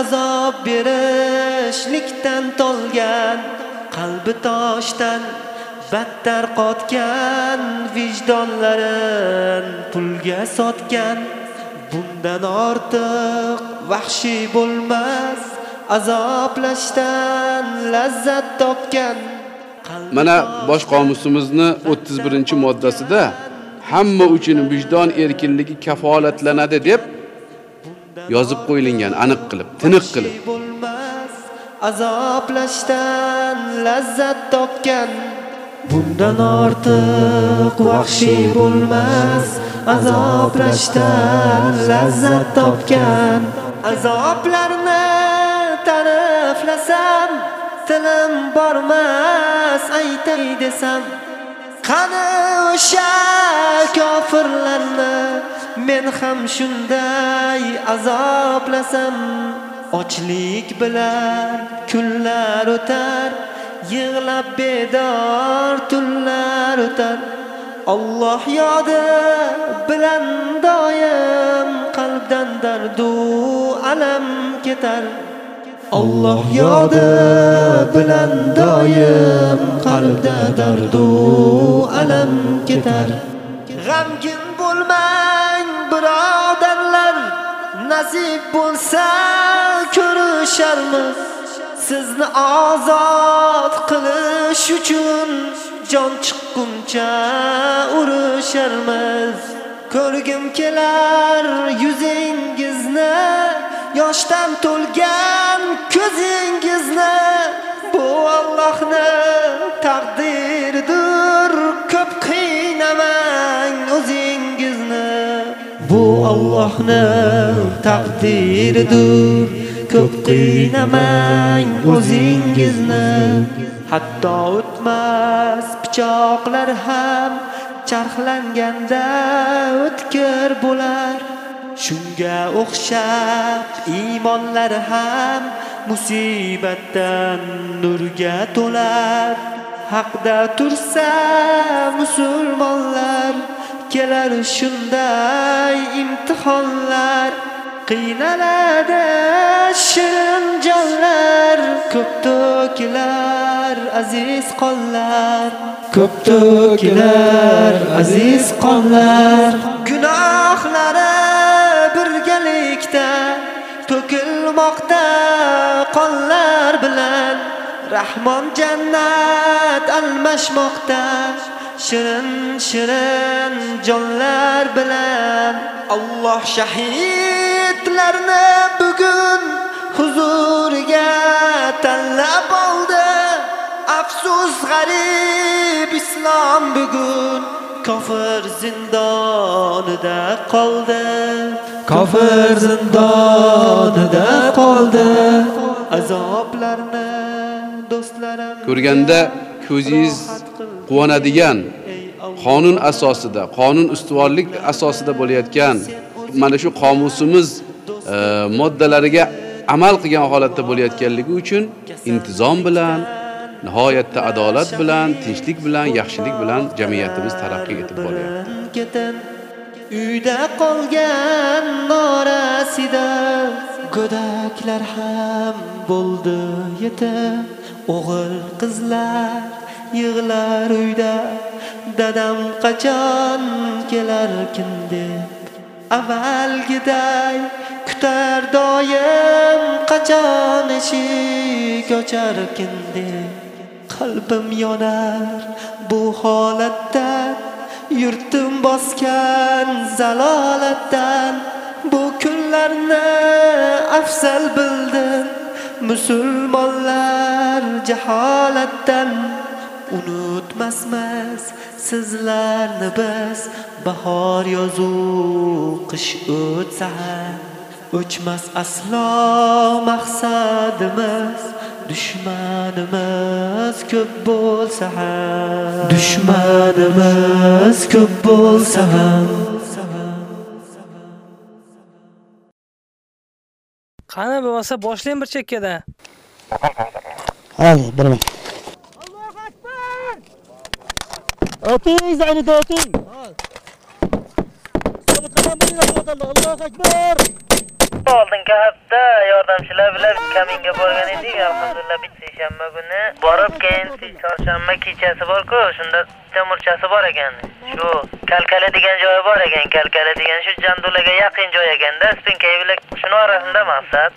azob berishlikdan tolgan. Qalbi toshdan battar qotgan vijdonlarin pulga sotgan. Bundan ortiq vahshiy bo'lmas azoblashdan lazzat topgan. Mana bosh qomusimizni 31-moddasida hamma uchun vijdon erkinligi kafolatlanadi deb yozib qo'yilgan aniq qilib, tiniq qilib. azoblashdan lazzat topgan bundan ortiq vahshiy bo'lmas azoblashdan lazzat topgan azoblarni ta'riflasam tilim bormas aytay desam qani o'sha kofirlarni men ham shunday azoblasam? Ochlik bilan kunlar o'tar yig'lab bedor tunlar o'tar. Alloh yodi bilan doim qalbdan dardu alam ketar. Alloh yodi bilan doim qalbda dardu alam ketar. G'amgin bo'lmang birodarlar nasib bo'lsa ko'risharmiz. Sizni ozod qilish uchun jon chiqquncha urusharmiz ko'rgim kelar yuzingizni yoshdan to'lgan ko'zingizni bu Allohni taqdirdir. Ko'p qiynamang o'zingizni bu Allohni taqdirdir. Ko'p qiynamang o'zingizni hatto o'tmas pichoqlar ham charxlanganda o'tkir bo'lar. Shunga o'xshab iymonlar ham musibatdan nurga to'lar haqda tursa musulmonlar kelar shunday imtihonlar qiynaladi shirin jonlar ko'p to'kilar aziz qonlar ko'p to'kilar aziz qonlar gunohlari to'kilmoqda qonlar bilan. Rahmon jannat almashmoqda. Shirin shirin jonlar bilan. Alloh shahidlarni bugun huzuriga tanlab oldi. Afsus g'arib islom bugun. Kofir zindonida qoldi. Kofir zindonida qoldi. Azoblarni do'stlarim Ko'rganda ko'zingiz quvonadigan qonun asosida, qonun ustuvorlik asosida bo'layotgan mana shu qomusimiz e, moddalariga amal qilgan holatda bo'layotganligi uchun intizom bilan, nihoyatda adolat bilan, tinchlik bilan, yaxshilik bilan jamiyatimiz taraqqiy etib boryapti. uyda qolgan norasida go'daklar ham bo'ldi yetim o'g'il qizlar yig'lar uyda dadam qachon kelarkin deb. Avvalgiday kutar doim qachon eshik ocharkin deb. Qalbim yonar bu holatdan yurtim bosgan zalolatdan. Bu kunlarni afzal bildim musulmonlar jaholatdan. Unutmasmiz sizlarni biz bahor yozu qish o'tsa ham. O'chmas aslo maqsadimiz dushmanimiz ko'p bo'lsa ham dushmanimiz ko'p bo'lsa ham qani bo'lmasa boshlang bir chekkada Hadi bilaman. Oting zaynida oting. Allohu akbar. Oldingi hafta yordamchilar bilan kaminga borgan edik. Alhamdulillah bitta seshanba kuni borib keyin chorshanba kechasi bor-ku, shunda temurchasi bor ekan. Shu Kalkala degan joyi bor ekan. Kalkala degan shu Jandulaga yaqin joy ekanda, Spinkay bilan shuni orasida maqsad.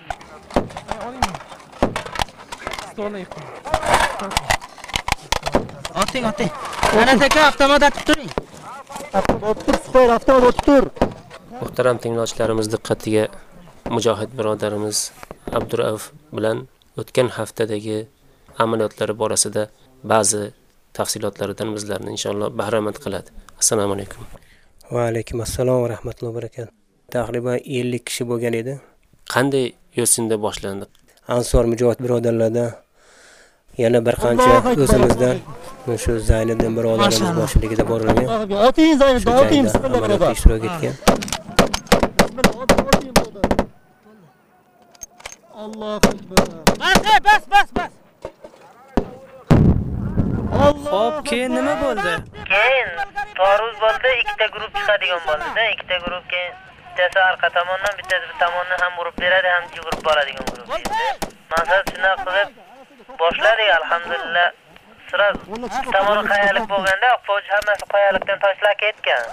Oting oting. Mana aka avtomat atib turing. Avtomat tur, super avtomat tur. Muhtaram tinglovchilarimiz diqqatiga mujohid birodarimiz Abdurauf bilan o'tgan haftadagi amaliyotlari borasida ba'zi tafsilotlaridan bizlarni inshaalloh bahramand qiladi. Assalomu alaykum. Va alaykum assalom va rahmatullohi va barakatuh. Taqriban 50 kishi bo'lgan edi. Qanday yo'sinda boshlandi? Ansor mujohid birodarlardan yana bir qancha o'zimizdan shu Zayniddin birodarimiz boshchiligida borilgan. Oting bismillah amaliyotda ishtirok etgan. Allohu akbar. Bas, bas, bas, bas. Xo'p, keyin nima bo'ldi? Keyin toruz bo'ldi, ikkita guruh chiqadigan bo'ldi-da, ikkita guruh keyin bittasi orqa tomondan, bittasi bu tomondan ham urib beradi, ham yugurib boradigan guruh. Maqsad shunaqa qilib boshladik, alhamdulillah. Sira tomoni qayalik bo'lganda, Oqpoj hammasi qayalikdan tashlab ketgan.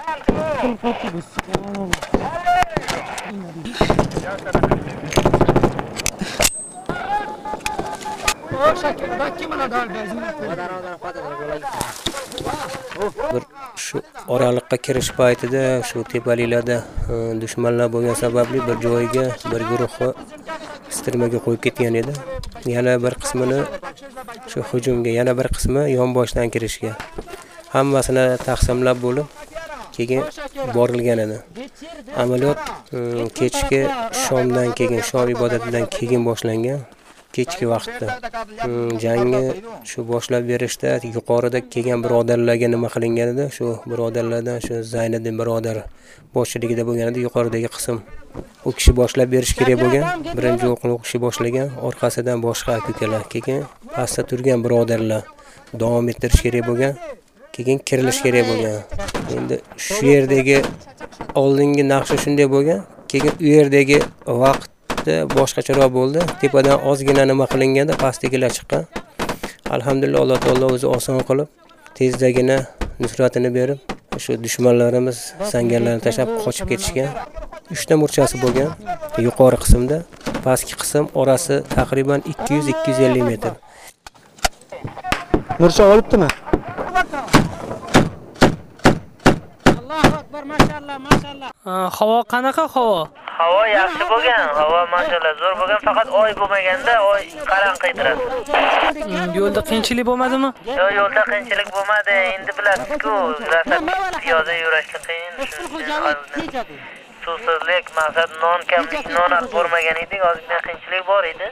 Bir shu oraliqqa kirish paytida shu tepaliklarda e, dushmanlar bo'lgan sababli bir joyga bir guruhni istirmaga qo'yib ketgan edi. Yana bir qismini shu hujumga yana bir qismi yonboshdan kirishga. Hammasini taqsimlab bo'lib keyin borilgan edi. Amaliyot e, kechki shomdan keyin shom ibodatidan keyin boshlangan. Kechki vaqtda. Hmm, jangni shu boshlab berishda yuqorida kelgan birodarlarga nima qilingan edi? Shu birodarlardan shu Zayniddin birodar boshchiligida bo'lgan edi. Yuqoridagi qism u kishi boshlab berish kerak bo'lgan. Birinchi o'qni u kishi boshlagan. Orqasidan boshqa akakalar, keyin pastda turgan birodarlar davom ettirish kerak bo'lgan. Keyin kirilish kerak bo'lgan. Endi shu yerdagi oldingi naqsha shunday bo'lgan. Keyin u yerdagi vaqt boshqacharoq bo'ldi. Tepadan ozgina nima qilinganda pastdagilar chiqqan. Alhamdulillah alloh taolo o'zi oson qilib tezdagina nusratini berib shu dushmanlarimiz sangarlarni tashlab qochib ketishgan. Uchta murchasi bo'lgan yuqori qismda. Pastki qism orasi taqriban 200-250 metr. Murcha olibdimi? Ha, Havo qanaqa havo? Havo yaxshi bo'lgan, havo mashallah zo'r bo'lgan, faqat oy bo'lmaganda oy qarang'i turadi. Hmm, Yo'lda qiyinchilik bo'lmadimi? Yo'q, yo'lda qiyinchilik bo'lmadi. Endi bilasiz-ku, rasab piyoda yurishni qiyin. Suvsizlik, maqsad non kam, non olib bormagan edik, ozgina qiyinchilik bor edi.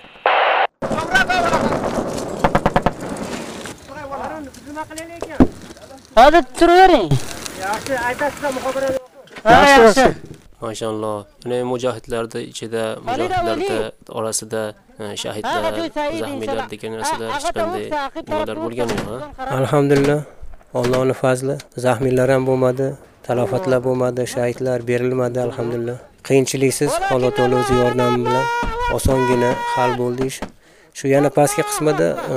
Hozir turavering. Yaxshi, aytasizlar muhobara Yaxshi, yaxshi. Mashalloh. Ya'ni mujohidlarda ichida, mujohidlarda orasida e, shahidlar, zahmiylar degan narsalar hech qanday nimalar bo'lgani yo'q, ha? alhamdulillah. Allohni fazli. Zahmiylar ham bo'lmadi. Talofatlar bo'lmadi. Shahidlar berilmadi alhamdulillah. Qiyinchiliksiz alloh taolo o'zi yordami bilan osongina hal bo'ldi ish shu yana pastki qismida e,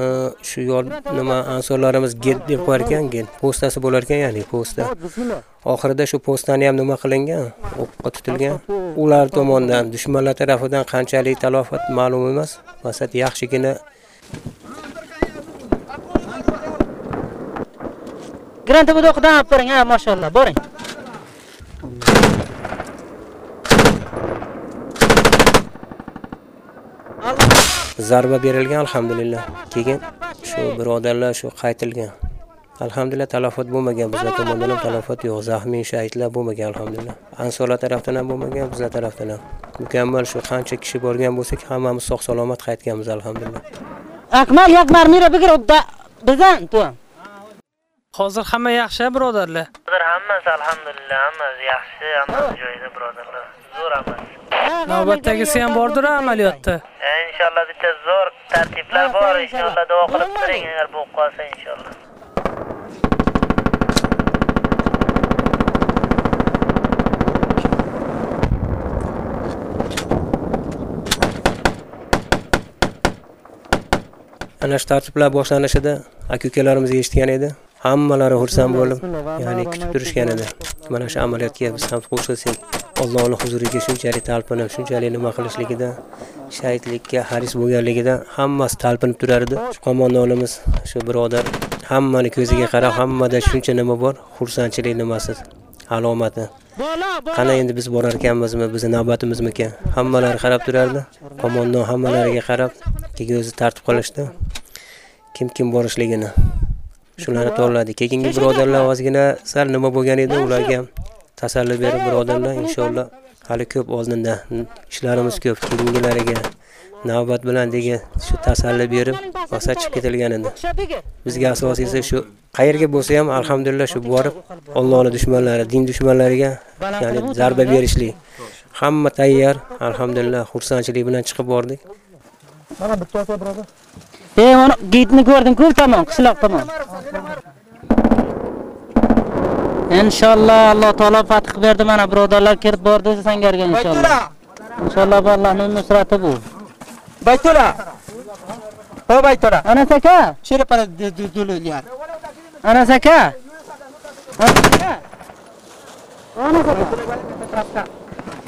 shu yol nima ansorlarimiz get deb qo'yar ekan get postasi bo'lar ekan ya'ni posta. Oxirida shu postani ham nima qilingan? O'qqa tutilgan. Ular tomonidan dushmanlar tarafidan qanchalik talofat ma'lum emas. Maqsad yaxshigina grantabudoqdan olib boring, ha, mashallah, boring. Zarba berilgan alhamdulillah. Keyin shu birodarlar shu qaytilgan. Alhamdulillah talafot bo'lmagan bizlar tomonidan ham talafot yo'q. Zaxmiy shahidlar bo'lmagan alhamdulillah. Ansorlar tarafdan ham bo'lmagan bizlar tarafdan ham. Mukammal shu qancha kishi borgan bo'lsak hammamiz sog' salomat qaytganmiz alhamdulillah. Akmal yakmar mira bigir bizdan tu. Hozir hamma yaxshi birodarlar? Hozir hammasi alhamdulillah hammasi yaxshi hammasi joyida birodarlar. Zo'r hammasi navbatdagisi ham bordir amaliyotda. Inshaalloh bitta zo'r tartiblar bor inshaalloh. duo qilib turing agar bo'lib qolsa inshaalloh. Ana shu tartiblar boshlanishida aka ukalarimiz eshitgan edi hammalari xursand bo'lib ya'ni kutib turishgan edi mana shu amaliyotga biz ham qo'shilsak allohni huzuriga shunchalik talpinib shunchalik nima qilishligida shahidlikka haris bo'lganligida hammasi talpinib turar edi shu qo'mondonimiz shu birodar hammani ko'ziga qarab hammada shuncha nima bor xursandchilik nimasi alomati qani endi biz borar ekanmizmi bizni navbatimizmikan hammalari qarab turardi. Qo'mondon hammalariga qarab keyin o'zi tartib qilishdi. Kim kim borishligini shularni to'ladi keyingi birodarlar ozgina sal nima bo'lgan edi ularga ham tasalli berib birodarlar inshaalloh hali ko'p oldinda. Ishlarimiz ko'p keyingilariga navbat bilan degan shu tasalli berib rosa chiqib ketilgan edi. Bizga asosiysi shu qayerga bo'lsa ham alhamdulillah shu borib ollohni dushmanlari din dushmanlariga ya'ni zarba berishlik hamma tayyor alhamdulillah xursandchilik bilan chiqib bordik. Mana bitta birodar e mana gitni ko'rdim ko'p tomon qishloq tomon inshaalloh alloh taolo fath berdi. Mana birodarlar kirib bordi sangarga inshaalloh inshaalloh bu allohning nusrati bu. Baytola o baytola anas aka chiri para dululyar anas aka anas aka anas aka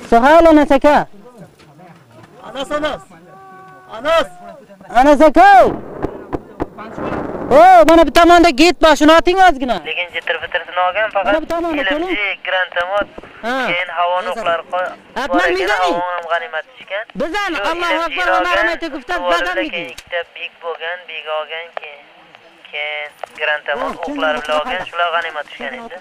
sahal anas aka anas anas! Anas anas aka o mana bu tomonda git bor shuni oting ozgina. Lekin jitir bitirsini olgan faqat ilmchi grantamot keyin havoni o'qlari bor ekan havon ham g'animat tushgan bizani allohu akbar va olgan, marhamati guftat badamligi. keyin ikkita big bo'lgan big olgan keyin keyin grantamot o'qlari bilan olgan shular g'animat tushgan endi.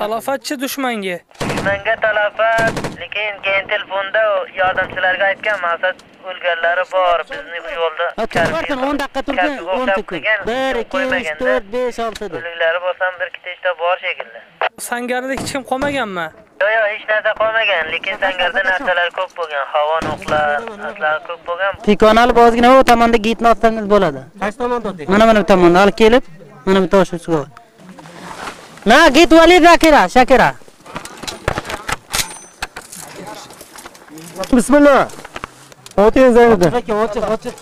talofatchi dushmanga. Dushmanga talafat lekin keyin telefonda yordamchilarga aytgan maqsad o'lganlari bor. Bizni bu yo'lda tursin 10 daqiqa 10 sekund 1 2 3 4 5 6 deb o'liklari bo'lsam bir ikkita ishda bor shekilli. Sangarda hech kim qolmaganmi? Yo'q yo'q hech narsa qolmagan lekin sangarda narsalar ko'p bo'lgan havon o'qlar narsalar ko'p bo'lgan. Pikon olib ozgina u tomonda gitni otsangiz bo'ladi. qaysi tomonda o'ting Mana mana bu tomonda olib kelib, mana bu tosh ustiga. Na git Valid Zakira, Shakira. bismillah oting zaynida Aka, ochiq, ochiq.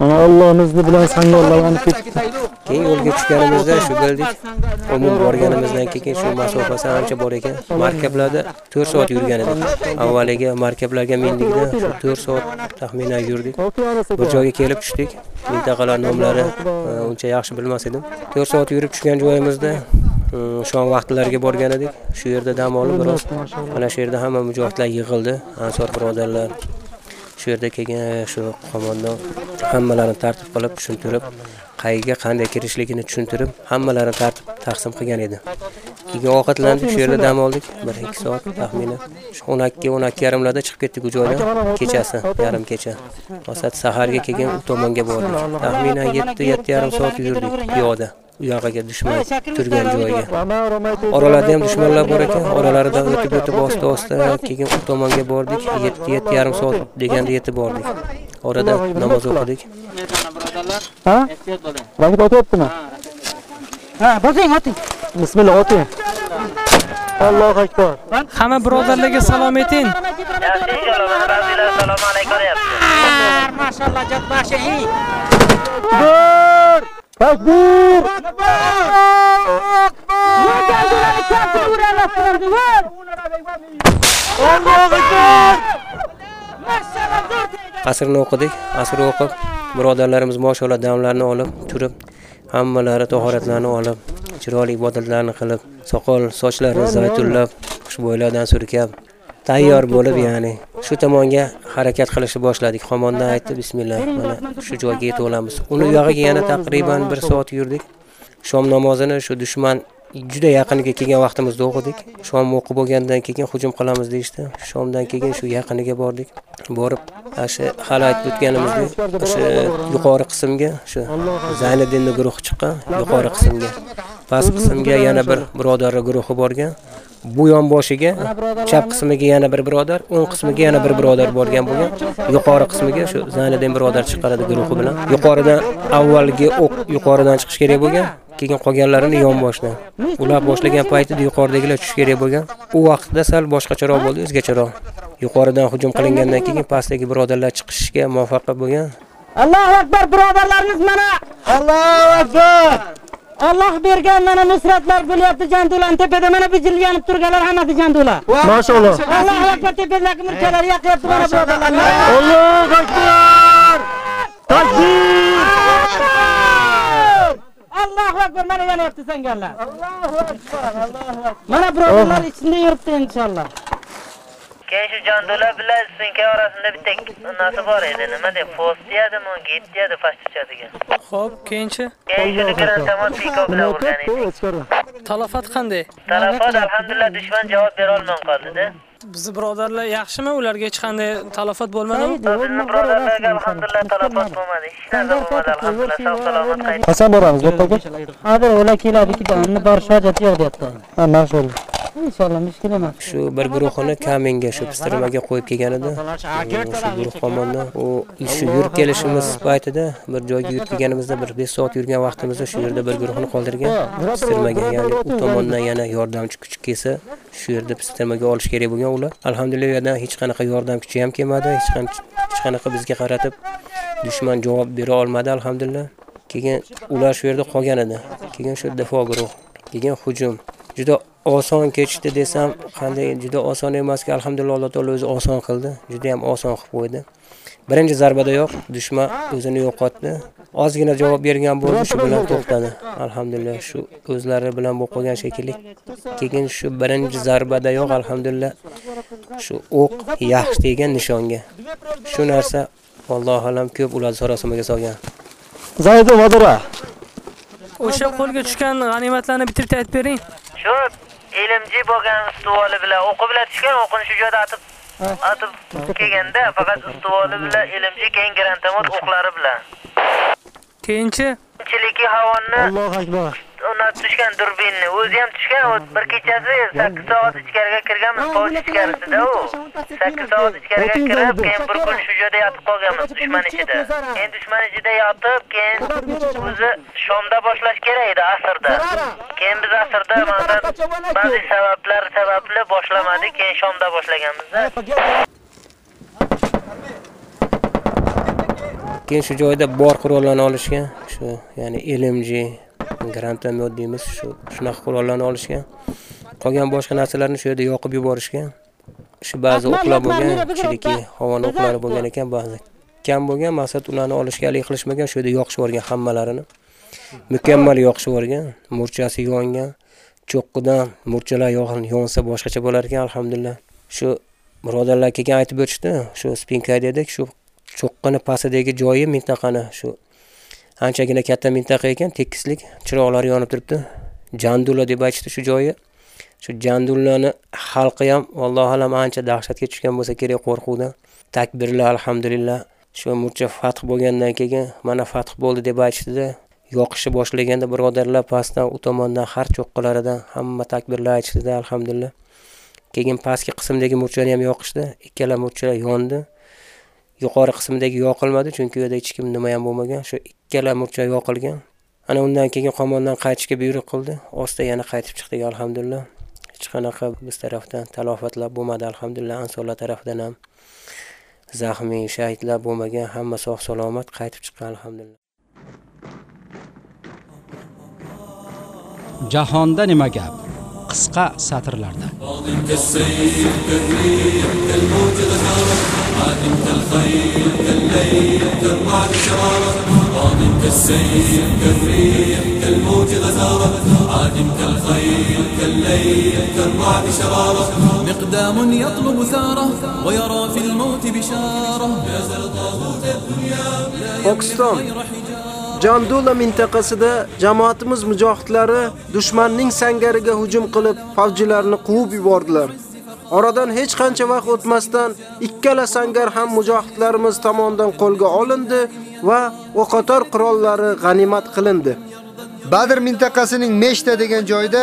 Allohni izni bilan sangorlarni ketdik keyin yo'lga tushganimizda shu bildik umum borganimizdan keyin shu masofasi ancha bor ekan. Markablarda 4 soat yurgan edik. Avvaliga markablarga mindikda shu 4 soat taxminan yurdik. Bir joyga kelib tushdik. Mintaqalar nomlari e, uncha yaxshi bilmas edim. 4 soat yurib tushgan joyimizda e, shom vaqtlariga borgan edik. Shu yerda dam olib biroz mana shu yerda hamma mujohidlar yig'ildi. Ansor birodarlar shu yerda kelgan shu qo'mondon hammalarini tartib qilib tushuntirib qayga qanday kirishligini tushuntirib hammalarini tartib taqsim qilgan edi. Keyin ovqatlandik shu yerda dam oldik. Bir ikki soat taxminan. O'n ikki o'n ikki yarimlarda chiqib ketdik u joydan kechasi yarim kecha. Osat saharga keyin u tomonga bordik. Taxminan yetti yetti yarim soat yurdik piyoda. U yog'iga dushman turgan joyiga oralarda ham dushmanlar bor ekan. Oralaridan o'tib o'tib osta osta keyin u tomonga bordik. Yetti yetti yarim soat deganda yetib bordik. Orada namoz o'qidik. Ha? Ehtiyot bo'ling. rakit otyaptimi? Ha, bosing, oting. Bismillah oting allohu akbar hamma birodarlarga salom rabbilar assalomu alaykum Mashallah, jabbashi. takbir takbir allohu akbar asrni o'qidik asr o'qib birodarlarimiz moshalloh damlarni olib turib hammalari tahoratlarni olib chiroyli ibodatlarni qilib soqol sochlarini zaytunlab xushbo'ylardan surkab tayyor bo'lib ya'ni shu tomonga harakat qilishni boshladik. Xomondan aytdi bismillah mana shu joyga yetib olamiz uni yog'iga yana taqriban bir soat yurdik. Shom namozini shu dushman juda yaqiniga kelgan vaqtimizda o'qidik shom o'qib bo'lgandan keyin hujum qilamiz deyishdi. Shomdan keyin shu yaqiniga bordik. Borib shu hali aytib o'tganimizdek o'sha yuqori qismga shu zayniddinni guruhi chiqqan yuqori qismga. Past qismga yana bir birodarlar guruhi borgan. Bu yonboshiga chap qismiga yana bir birodar o'ng qismiga yana bir birodar borgan bo'lgan yuqori qismiga shu zayniddin birodar chiqqan edi guruhi bilan. Yuqoridan avvalgi o'q yuqoridan chiqish kerak bo'lgan keyin qolganlarini yonboshdan. Ular boshlagan paytida yuqoridagilar tushish kerak bo'lgan. U vaqtda sal boshqacharoq bo'ldi o'zgacharoq. Yuqoridan hujum qilingandan keyin pastdagi birodarlar chiqishga muvaffaq bo'lgan. Allohu akbar birodarlarimiz mana allohu akbar Alloh bergan mana nusratlar bo'lyapti jandulan tepada mana bijillanib turganlar hammasi jandula. Maşallah. Allohu akbar tepadagi murchalar yaqyapti mana birodarlar. Allohu akbar. Takbir. Allohu akbar mana yonyapti sanganlar. Allohu akbar. Allohu akbar. Mana birodarlar ichida yuribdi inshaalloh. Keyin shu jandula bilan sinka orasida bitta narsa bor edi. Nima deb post deyadimi git deyadi degan Xo'p, keyinchi? keyin shuni piko bilan urgan edik Talafot qanday? talafot alhamdulillah dushman javob bera olmay qoldida Bizni birodarlar yaxshimi? Ularga hech qanday talafot bo'lmadimi? bizni birodarlarga alhamdulillah talafot bo'lmadi hech narsa bo'lmadi alhamdulillah sog' salomat qaytdi Qachon boramiz? Hozir ular keladi ikkita, uni borish hojati yo'q deyapti. Ha, maşallah. Inshaalloh mushkul emas. shu bir guruhini kaminga shu pistirmaga qo'yib kelgan edi shu guruh qo'mondon u shu yurib kelishimiz paytida bir joyga yurib kelganimizda bir besh soat yurgan vaqtimizda shu yerda bir guruhni qoldirgan pistirmaga ya'ni u tomondan yana yordamchi kuch kelsa shu yerda pistirmaga olish kerak bo'lgan ular. Alhamdulillah u yerdan hech qanaqa yordam kuchi ham kelmadi hech hech qanaqa bizga qaratib dushman javob bera olmadi alhamdulillah. Keyin ular shu yerda qolgan edi. Keyin shu difo guruh keyin hujum. Juda oson kechdi desam qanday juda oson emaski alhamdulillah alloh taolo o'zi oson qildi. Juda ham oson qilib qo'ydi. Birinchi zarbadayoq dushman o'zini yo'qotdi. Ozgina javob bergan bo'ldi shu bilan to'xtadi. Alhamdulillah shu o'zlari bilan bo'lib qolgan shekilli keyin shu birinchi zarbadayoq alhamdulillah. shu o'q yaxshi tegan nishonga. Shu narsa allohu alam ko'p ularni sarosimaga solgan. Zaydi Madura. O'sha qo'lga tushgan g'animatlarni bitirib aytib bering. shu ilmji bo'lgan ustuvoli bilan o'qi bilan tushgan o'qini shu joyda atib atib kelganda faqat ustuvoli bilan ilmji keyin grantamot o'qlari bilan Keyinchi? Chiliki havonni Allohu akbar. uni tushgan durbinni o'zi ham tushgan bir kechasi 8 soat ichkariga kirganmiz poch ichkarisida. U 8 soat ichkariga kirib keyin bir kun shu joyda yotib qolganmiz dushman ichida. keyin dushman ichida yotib keyin o'zi shomda boshlash kerak edi asrda. Keyin biz asrda ba'zi sabablar sababli boshlamadik keyin shomda boshlaganmizda keyin shu joyda bor qurollarni olishgan shu ya'ni LMG grantomyot deymiz shu shunaqa qurollarni olishgan qolgan boshqa narsalarni shu yerda yoqib yuborishgan shu ba'zi o'qlar bo'lgan ichidagi havoni o'qlari bo'lgan ekan ba'zi kam bo'lgan maqsad ularni olishga haligi qilishmagan shu yerda yoqishib yuborgan hammalarini. Mukammal yoqishib yuborgan murchasi yongan cho'qqidan murchalar yon- yonsa boshqacha bo'lar ekan alhamdulillah. Shu birodarlar kelgan aytib o'tishdi shu spinka dedik shu cho'qqini pastidagi joyi mintaqani shu anchagina katta mintaqa ekan tekislik chiroqlari yonib turibdi. Jandula deb aytishdi shu joyi. Shu jandullani xalqi ham allohu alam ancha dahshatga tushgan bo'lsa kerak qo'rquvdan. Takbirlar alhamdulillah. Shu murcha fath bo'lgandan keyin mana fath bo'ldi deb aytishdida yoqishni boshlaganda birodarlar pastdan u tomondan har cho'qqilaridan hamma takbirlar aytishdida alhamdulillah. Keyin pastki qismdagi murchani ham yoqishdi. Ikkala murchalar yondi. Yuqori qismidagi yoqilmadi chunki u yerda hech kim nima ham bo'lmagan. Shu ikkala murcha yoqilgan. Ana undan keyin qo'mondan qaytishga buyruq qildi. Ostda yana qaytib chiqdik alhamdulillah. Hech qanaqa biz tarafdan talofatlar bo'lmadi alhamdulillah. Ansorlar tarafidan ham zaxmiy shahidlar bo'lmagan hamma sog' salomat qaytib chiqqan alhamdulillah. Jahonda nima gap? qisqa satrlarda. مقدام يطلب ثارة ويرى في الموت بشارة. يا زلطه الدنيا لا يملك غير حجاره Jandula mintaqasida jamoatimiz mujohidlari dushmanning sangariga hujum qilib, favjilarni quvib yubordilar. Oradan hech qancha vaqt o'tmasdan ikkala sangar ham mujohidlarimiz tomonidan qo'lga olindi va o'qotar qurollari g'animat qilindi. Badr mintaqasining Meshta degan joyda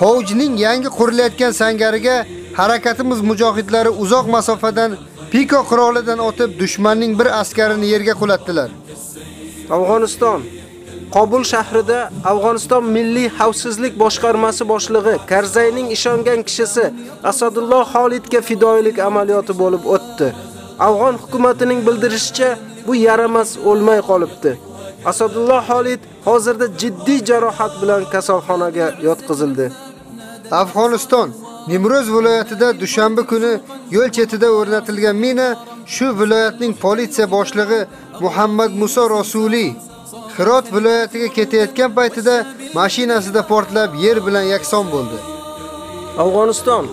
favjning yangi qurilayotgan sangariga harakatimiz mujohidlari uzoq masofadan Piko qurolidan o'tib dushmanning bir askarini yerga qulatdilar. Afg'oniston Qobul shahrida Afg'oniston Milliy xavfsizlik boshqarmasi boshlig'i Karzayning ishongan kishisi Asadulloh Xolidga fidoilik amaliyoti bo'lib o'tdi. Afg'on hukumatining bildirishicha, bu yaramas o'lmay qolibdi. Asadulloh Xolid hozirda jiddiy jarohat bilan kasalxonaga yotqizildi. Afg'oniston Nimroz viloyatida dushanba kuni yo'l chetida o'rnatilgan mina shu viloyatning politsiya boshlig'i Muhammad Musa Rasuliy Hirot viloyatiga ketayotgan paytida mashinasida portlab yer bilan yakson bo'ldi. Afg'oniston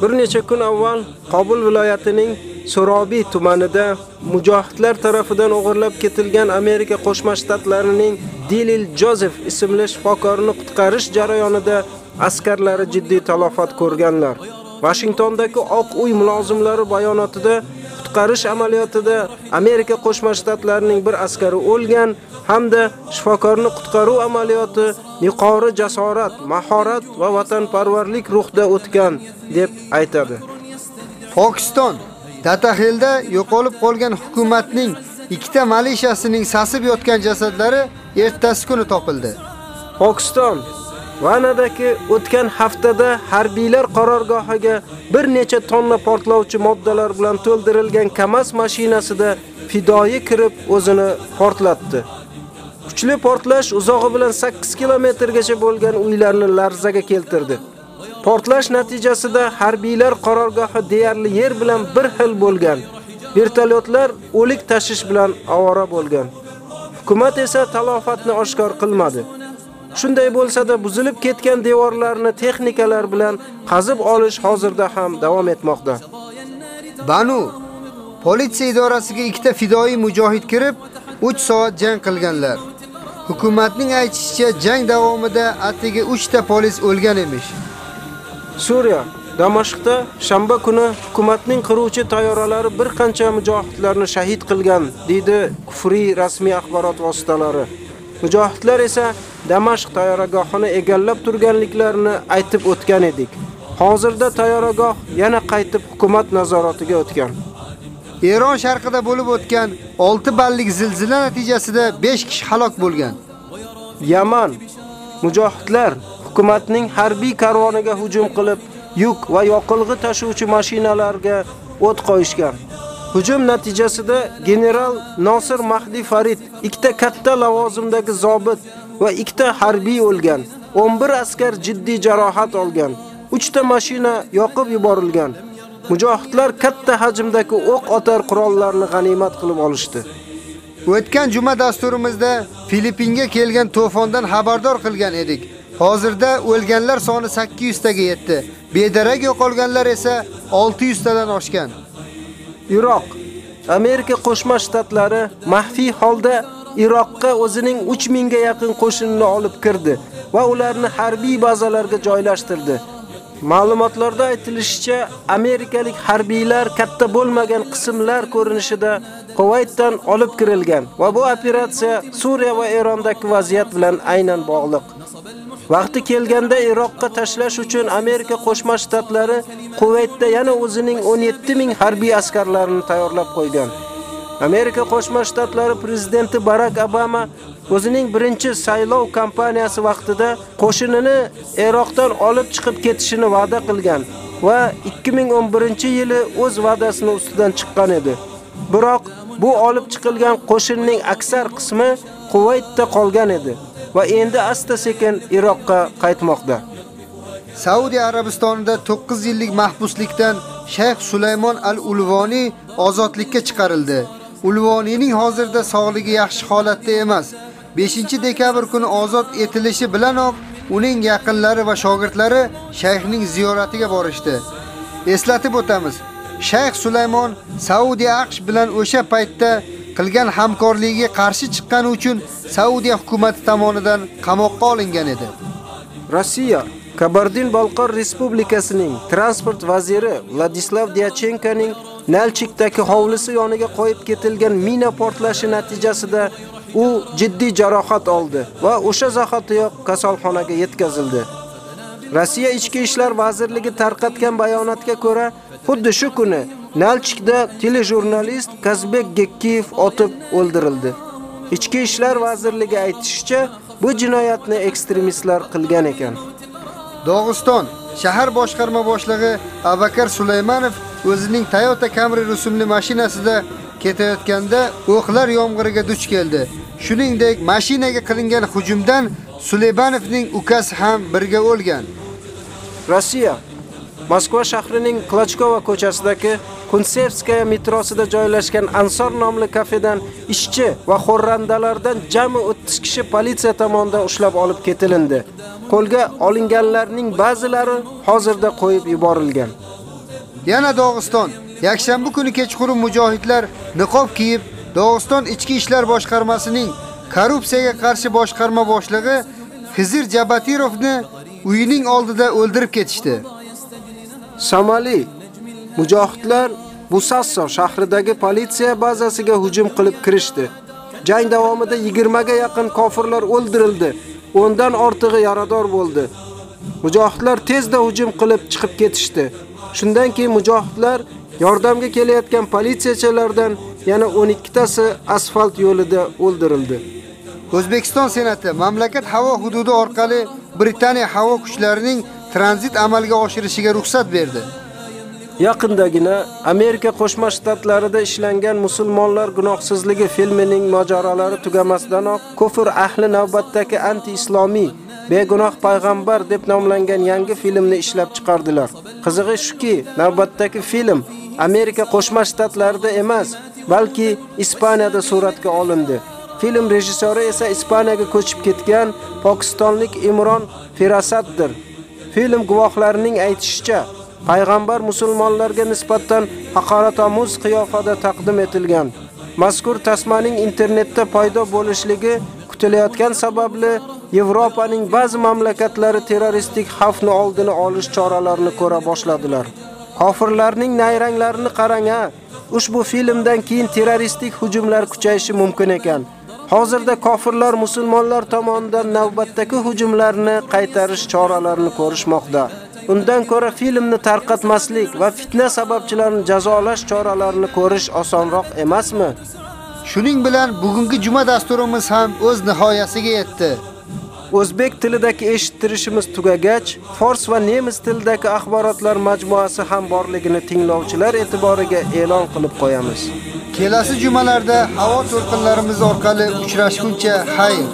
bir necha kun avval Qobul viloyatining Sorobiy tumanida mujohidlar tarafidan o'g'irlab ketilgan Amerika Qo'shma Shtatlarining Dilil Joseph ismli shifokorni qutqarish jarayonida askarlari jiddiy talofat ko'rganlar. Washingtondagi Oq uy mulozimlari bayonotida qutqarish amaliyotida Amerika Qo'shma Shtatlarining bir askari o'lgan hamda shifokorni qutqaruv amaliyoti yuqori jasorat, mahorat va vatanparvarlik ruhda o'tgan deb aytadi. Pokiston Dataxelda yo'qolib qolgan hukumatning ikkita malishasining sasib yotgan jasadlari ertasi kuni topildi. Pokiston Vanadagi o'tgan haftada harbiylar qarorgohiga bir necha tonna portlovchi moddalar bilan to'ldirilgan KAMAZ mashinasida fidoyi kirib o'zini portlatdi. Kuchli portlash uzog'i bilan 8 kilometrgacha bo'lgan uylarni larzaga keltirdi. Portlash natijasida harbiylar qarorgohi deyarli yer bilan bir xil bo'lgan. Vertolyotlar o'lik tashish bilan avora bo'lgan. Hukumat esa talofatni oshkor qilmadi. Shunday bo'lsa-da, buzilib ketgan devorlarni texnikalar bilan qazib olish hozirda ham davom etmoqda. Banu politsiya idorasiga ikkita fidoyi mujohid kirib, 3 soat jang qilganlar. Hukumatning aytishicha, jang davomida atigi 3 ta polis o'lgan emish. Suriya Damashqda shanba kuni hukumatning qiruvchi tayyoralari bir qancha mujohidlarni shahid qilgan, deydi kufriy rasmiy axborot vositalari. Mujohidlar esa Damashq tayyorgargohini egallab turganliklarini aytib o'tgan edik. Hozirda tayyorgargoh yana qaytib hukumat nazoratiga o'tgan. Eron sharqida bo'lib o'tgan 6 ballik zilzila natijasida 5 kishi halok bo'lgan. Yaman mujohidlar hukumatning harbiy karvoniga hujum qilib, yuk va yoqilg'i tashuvchi mashinalarga o't qo'yishgan. Hujum natijasida general Nosir Mahdi Farid ikkita katta lavozimdagi zobit va ikkita harbiy o'lgan. 11 askar jiddiy jarohat olgan. 3 ta mashina yoqib yuborilgan. Mujohidlar katta hajmdagi o'q otar qurollarni g'animat qilib olishdi. O'tgan juma dasturimizda Filippinga kelgan to'fondan xabardor qilgan edik. Hozirda o'lganlar soni 800 taga yetdi. Bedarak yo'qolganlar esa 600 tadan oshgan. Iroq Amerika Qo'shma Shtatlari maxfiy holda Iroqqa o'zining 3000 ga yaqin qo'shinini olib kirdi va ularni harbiy bazalarga joylashtirdi. Ma'lumotlarda aytilishicha, amerikalik harbiylar katta bo'lmagan qismlar ko'rinishida Kuvaytdan olib kirilgan va bu operatsiya Suriya va Erondagi vaziyat bilan aynan bog'liq. Vaqti kelganda Iroqqa tashlash uchun Amerika Qo'shma Shtatlari Kuvaytda yana o'zining 17 ming harbiy askarlarini tayyorlab qo'ygan. Amerika Qo'shma Shtatlari prezidenti Barak Obama o'zining birinchi saylov kampaniyasi vaqtida qo'shinini Iroqdan olib chiqib ketishini va'da qilgan va 2011-yili o'z va'dasini ustidan chiqqan edi. Biroq bu olib chiqilgan qo'shinning aksar qismi Kuvaytda qolgan edi va endi asta-sekin Iroqqa qaytmoqda. Saudiya Arabistonida 9 yillik mahbuslikdan Shayx Sulaymon al-Ulvoniy ozodlikka chiqarildi. Ulvoniyning hozirda sog'ligi yaxshi holatda emas. 5-dekabr kuni ozod etilishi bilanoq uning yaqinlari va shogirdlari shayxning ziyoratiga borishdi. Eslatib o'tamiz. Shayx Sulaymon Saudiya AQSh bilan o'sha paytda qilgan hamkorligiga qarshi chiqqani uchun Saudiya hukumati tomonidan qamoqqa olingan edi. Rossiya Kabardin-Balqor Respublikasining transport vaziri Vladislav Dyachenkoning Nalchikdagi hovlisi yoniga qo'yib ketilgan mina portlashi natijasida u jiddiy jarohat oldi va o'sha zahotiyoq kasalxonaga yetkazildi. Rossiya Ichki ishlar vazirligi tarqatgan bayonotga ko'ra, xuddi shu kuni Nalchikda telejurnalist Kazbek Gekkiyev otib o'ldirildi. Ichki ishlar vazirligi aytishicha, bu jinoyatni ekstremistlar qilgan ekan. Dog'iston shahar boshqarma boshlig'i Abakar Sulaymanov o'zining Toyota Camry rusumli mashinasida ketayotganda o'qlar yomg'iriga duch keldi. Shuningdek, mashinaga qilingan hujumdan Sulaymanovning ukasi ham birga o'lgan. Rossiya Moskva shahrining Klochkova ko'chasidagi Kunsevskaya metrosida joylashgan Ansor nomli kafedan ishchi va xorrandalardan jami 30 kishi politsiya tomonidan ushlab olib ketilindi. Qo'lga olinganlarning ba'zilari hozirda qo'yib yuborilgan. Yana Dog'iston yakshanba kuni kechqurun mujohidlar niqob kiyib Dog'iston ichki ishlar boshqarmasining korrupsiyaga qarshi boshqarma boshlig'i Xizir Jabatirovni uyining oldida o'ldirib ketishdi. Somali mujohidlar Busasso shahridagi politsiya bazasiga hujum qilib kirishdi. Jang davomida 20 ga yaqin kofirlar o'ldirildi, 10 dan ortig'i yarador bo'ldi. Mujohidlar tezda hujum qilib chiqib ketishdi. Shundan keyin mujohidlar yordamga kelayotgan politsiyachilardan yana 12 tasi asfalt yo'lida o'ldirildi. O'zbekiston Senati mamlakat havo hududi orqali Britaniya havo kuchlarining tranzit amalga oshirishiga ruxsat berdi. Yaqindagina Amerika Qo'shma Shtatlarida ishlangan musulmonlar gunohsizligi filmining mojarolari tugamasdanoq kufr ahli navbatdagi anti-islomiy begunoh payg'ambar deb nomlangan yangi filmni ishlab chiqardilar. Qizig'i shuki, navbatdagi film Amerika Qo'shma Shtatlarida emas, balki Ispaniyada suratga olindi. Film rejissyori esa Ispaniyaga ko'chib ketgan pokistonlik Imron Firasatdir. Film guvohlarining aytishicha, payg'ambar musulmonlarga nisbatan haqoratomuz qiyofada taqdim etilgan. Mazkur tasmaning internetda paydo bo'lishligi kutilayotgan sababli Yevropaning ba'zi mamlakatlari terroristik xavfni oldini olish choralarini ko'ra boshladilar. Kofirlarning nayranglarini qarang -a. Ushbu filmdan keyin terroristik hujumlar kuchayishi mumkin ekan. Hozirda kofirlar musulmonlar tomonidan navbatdagi hujumlarni qaytarish choralarini ko'rishmoqda. Undan ko'ra filmni tarqatmaslik va fitna sababchilarini jazolash choralarini ko'rish osonroq emasmi? Shuning bilan bugungi juma dasturimiz ham o'z nihoyasiga yetdi. O'zbek tilidagi eshittirishimiz tugagach, fors va nemis tilidagi axborotlar majmuasi ham borligini tinglovchilar e'tiboriga e'lon qilib qo'yamiz. Kelasi jumalarda havo to'lqinlarimiz orqali uchrashguncha xayr.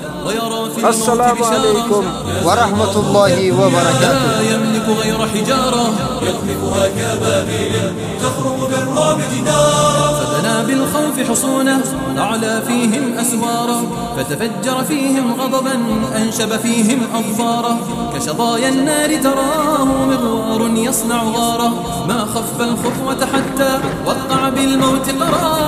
Assalomu alaykum va rahmatullohi va barakatuh. يملك غير حجارة يقذفها كبابيل تخرج بالرعب جدارا بالخوف حصونه أعلى فيهم أسوارا فتفجر فيهم غضبا أنشب فيهم أظفارا كشظايا النار تراه مغوار يصنع غارة ما خف الخطوة حتى وقع بالموت قرارا